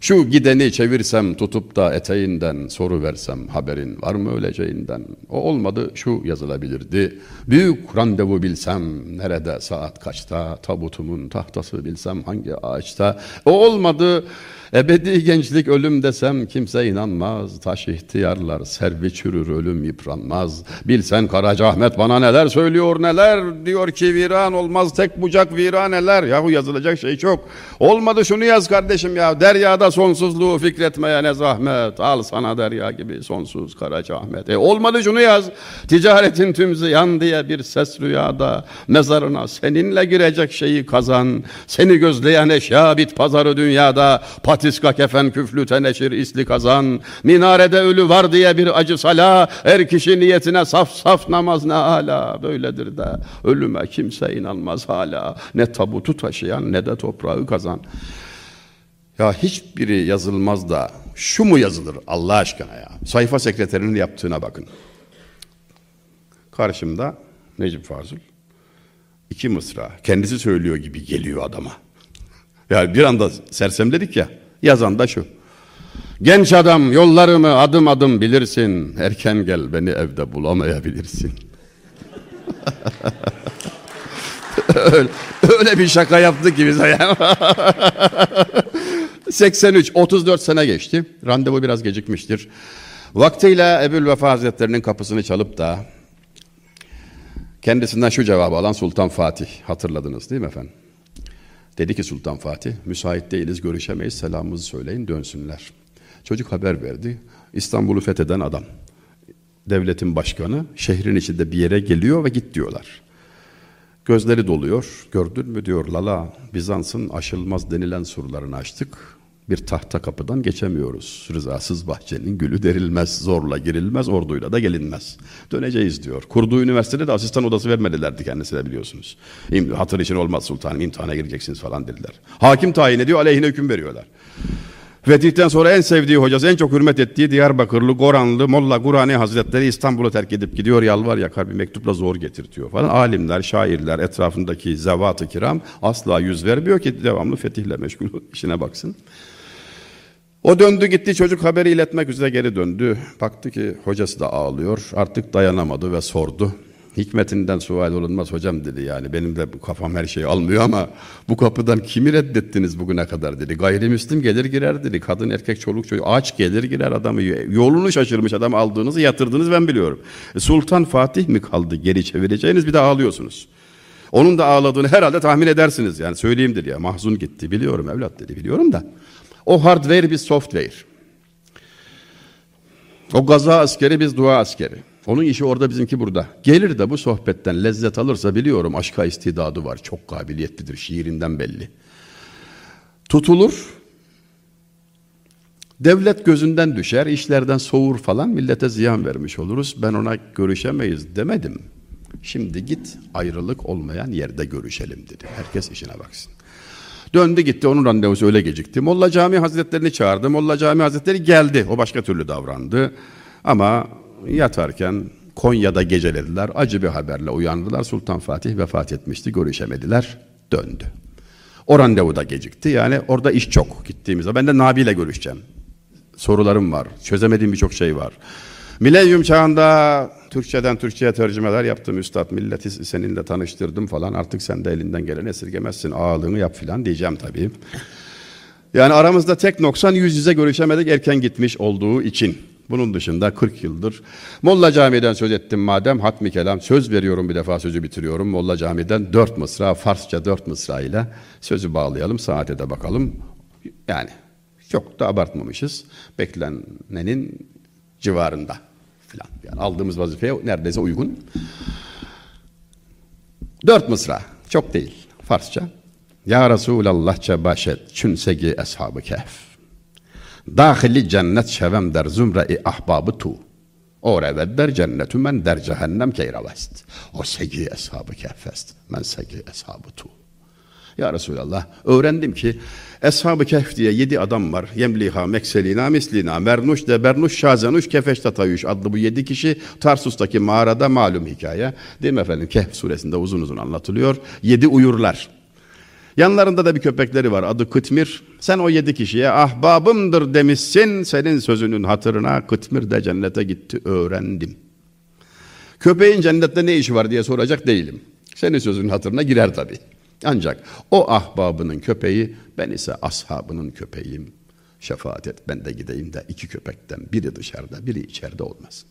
Şu gideni çevirsem tutup da eteğinden soru versem haberin var mı öleceğinden? O olmadı şu yazılabilirdi. Büyük randevu bilsem nerede saat kaçta tabutumun tahtası bilsem hangi ağaçta? O olmadı Ebedi gençlik ölüm desem kimse inanmaz. Taş ihtiyarlar servi çürür ölüm yıpranmaz. Bilsen Karacaahmet bana neler söylüyor neler. Diyor ki viran olmaz tek bucak viraneler. Yahu yazılacak şey çok. Olmadı şunu yaz kardeşim ya. Deryada sonsuzluğu fikretmeye ne zahmet. Al sana derya gibi sonsuz Karacaahmet. E olmadı şunu yaz. Ticaretin tüm ziyan diye bir ses rüyada. Mezarına seninle girecek şeyi kazan. Seni gözleyen eşya bit pazarı dünyada. Patiska kefen küflü teneşir isli kazan. Minarede ölü var diye bir acı sala. Er kişi niyetine saf saf namaz ne ala. Böyledir de ölüme kimse inanmaz hala. Ne tabutu taşıyan ne de toprağı kazan. Ya hiçbiri yazılmaz da şu mu yazılır Allah aşkına ya? Sayfa sekreterinin yaptığına bakın. Karşımda Necip Fazıl. iki mısra. Kendisi söylüyor gibi geliyor adama. Yani bir anda sersemledik ya. Yazan da şu. Genç adam yollarımı adım adım bilirsin. Erken gel beni evde bulamayabilirsin. öyle, öyle bir şaka yaptı ki bize. 83, 34 sene geçti. Randevu biraz gecikmiştir. Vaktiyle Ebul Vefa Hazretleri'nin kapısını çalıp da kendisinden şu cevabı alan Sultan Fatih. Hatırladınız değil mi efendim? Dedi ki Sultan Fatih, müsait değiliz, görüşemeyiz, selamımızı söyleyin, dönsünler. Çocuk haber verdi. İstanbul'u fetheden adam. Devletin başkanı şehrin içinde bir yere geliyor ve git diyorlar. Gözleri doluyor. Gördün mü diyor Lala, Bizans'ın aşılmaz denilen surlarını açtık. Bir tahta kapıdan geçemiyoruz. Rızasız bahçenin gülü derilmez, zorla girilmez, orduyla da gelinmez. Döneceğiz diyor. Kurduğu üniversitede de asistan odası vermedilerdi kendisine biliyorsunuz. Hatır için olmaz sultanım, imtihana gireceksiniz falan dediler. Hakim tayin ediyor, aleyhine hüküm veriyorlar. Fetihten sonra en sevdiği hocası, en çok hürmet ettiği Diyarbakırlı, Goranlı, Molla Gurani Hazretleri İstanbul'u terk edip gidiyor, yalvar yakar bir mektupla zor getirtiyor falan. Alimler, şairler, etrafındaki zevat-ı kiram asla yüz vermiyor ki devamlı fetihle meşgul işine baksın. O döndü gitti çocuk haberi iletmek üzere geri döndü. Baktı ki hocası da ağlıyor. Artık dayanamadı ve sordu. Hikmetinden sual olunmaz hocam dedi yani. Benim de kafam her şeyi almıyor ama bu kapıdan kimi reddettiniz bugüne kadar dedi. Gayrimüslim gelir girer dedi. Kadın erkek çoluk çocuk aç gelir girer adamı. Yolunu şaşırmış adam aldığınızı yatırdınız ben biliyorum. E, Sultan Fatih mi kaldı geri çevireceğiniz bir de ağlıyorsunuz. Onun da ağladığını herhalde tahmin edersiniz yani söyleyeyim dedi ya mahzun gitti biliyorum evlat dedi biliyorum da. O hardware biz software. O gaza askeri biz dua askeri. Onun işi orada bizimki burada. Gelir de bu sohbetten lezzet alırsa biliyorum aşka istidadı var. Çok kabiliyetlidir şiirinden belli. Tutulur. Devlet gözünden düşer, işlerden soğur falan millete ziyan vermiş oluruz. Ben ona görüşemeyiz demedim. Şimdi git ayrılık olmayan yerde görüşelim dedi. Herkes işine baksın. Döndü gitti onun randevusu öyle gecikti. Molla Cami Hazretlerini çağırdı. Molla Cami Hazretleri geldi. O başka türlü davrandı. Ama yatarken Konya'da gecelediler. Acı bir haberle uyandılar. Sultan Fatih vefat etmişti. Görüşemediler. Döndü. O randevu da gecikti. Yani orada iş çok gittiğimizde. Ben de Nabi ile görüşeceğim. Sorularım var. Çözemediğim birçok şey var. Milenyum çağında Türkçeden Türkçe'ye tercümeler yaptım üstad. Milleti seninle tanıştırdım falan. Artık sen de elinden gelen esirgemezsin. Ağalığını yap filan diyeceğim tabii. Yani aramızda tek noksan yüz yüze görüşemedik erken gitmiş olduğu için. Bunun dışında 40 yıldır Molla Camii'den söz ettim madem hatmi kelam söz veriyorum bir defa sözü bitiriyorum. Molla Camii'den dört mısra Farsça dört mısra ile sözü bağlayalım saate de bakalım. Yani çok da abartmamışız. Beklenenin civarında filan. Yani aldığımız vazifeye neredeyse uygun. Dört mısra. Çok değil. Farsça. Ya Resulallahça başet çünsegi eshabı kehf. Dahili cennet şevem der zümre-i ahbabı tu. Orada der cennetü men der cehennem keyravest. O segi eshabı kehfest. Men segi eshabı tu. Ya Resulallah öğrendim ki Eshab-ı Kehf diye yedi adam var. Yemliha, Mekselina, Mislina, Mernuş de, Bernuş, Şazenuş, Kefeş Tatayuş adlı bu yedi kişi Tarsus'taki mağarada malum hikaye. Değil mi efendim? Kehf suresinde uzun uzun anlatılıyor. Yedi uyurlar. Yanlarında da bir köpekleri var adı Kıtmir. Sen o yedi kişiye ahbabımdır demişsin. Senin sözünün hatırına Kıtmir de cennete gitti öğrendim. Köpeğin cennette ne işi var diye soracak değilim. Senin sözünün hatırına girer tabii. Ancak o ahbabının köpeği ben ise ashabının köpeğiyim. Şefaat et ben de gideyim de iki köpekten biri dışarıda biri içeride olmasın.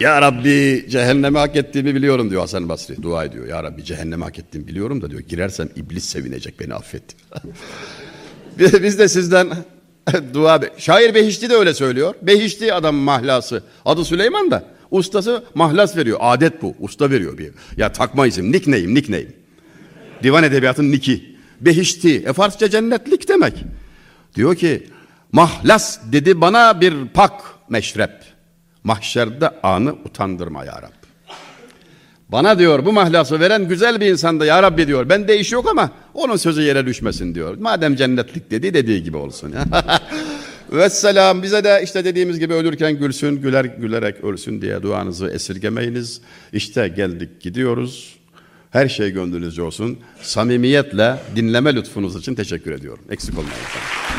Ya Rabbi cehenneme hak ettiğimi biliyorum diyor Hasan Basri. Dua ediyor. Ya Rabbi cehenneme hak ettiğimi biliyorum da diyor. Girersem iblis sevinecek beni affet. Biz de sizden dua... Şair Behişti de öyle söylüyor. Behişti adam mahlası. Adı Süleyman da. Ustası mahlas veriyor. Adet bu. Usta veriyor bir. Ya takma isim. Nickname, nickname. Divan edebiyatın niki. Behişti. E Farsça cennetlik demek. Diyor ki mahlas dedi bana bir pak meşrep. Mahşerde anı utandırma ya Rab. Bana diyor bu mahlası veren güzel bir insandı ya Rabbi diyor. Ben de iş yok ama onun sözü yere düşmesin diyor. Madem cennetlik dedi dediği gibi olsun. Vesselam bize de işte dediğimiz gibi ölürken gülsün, güler gülerek ölsün diye duanızı esirgemeyiniz. İşte geldik gidiyoruz. Her şey gönlünüzce olsun. Samimiyetle dinleme lütfunuz için teşekkür ediyorum. Eksik olmayın.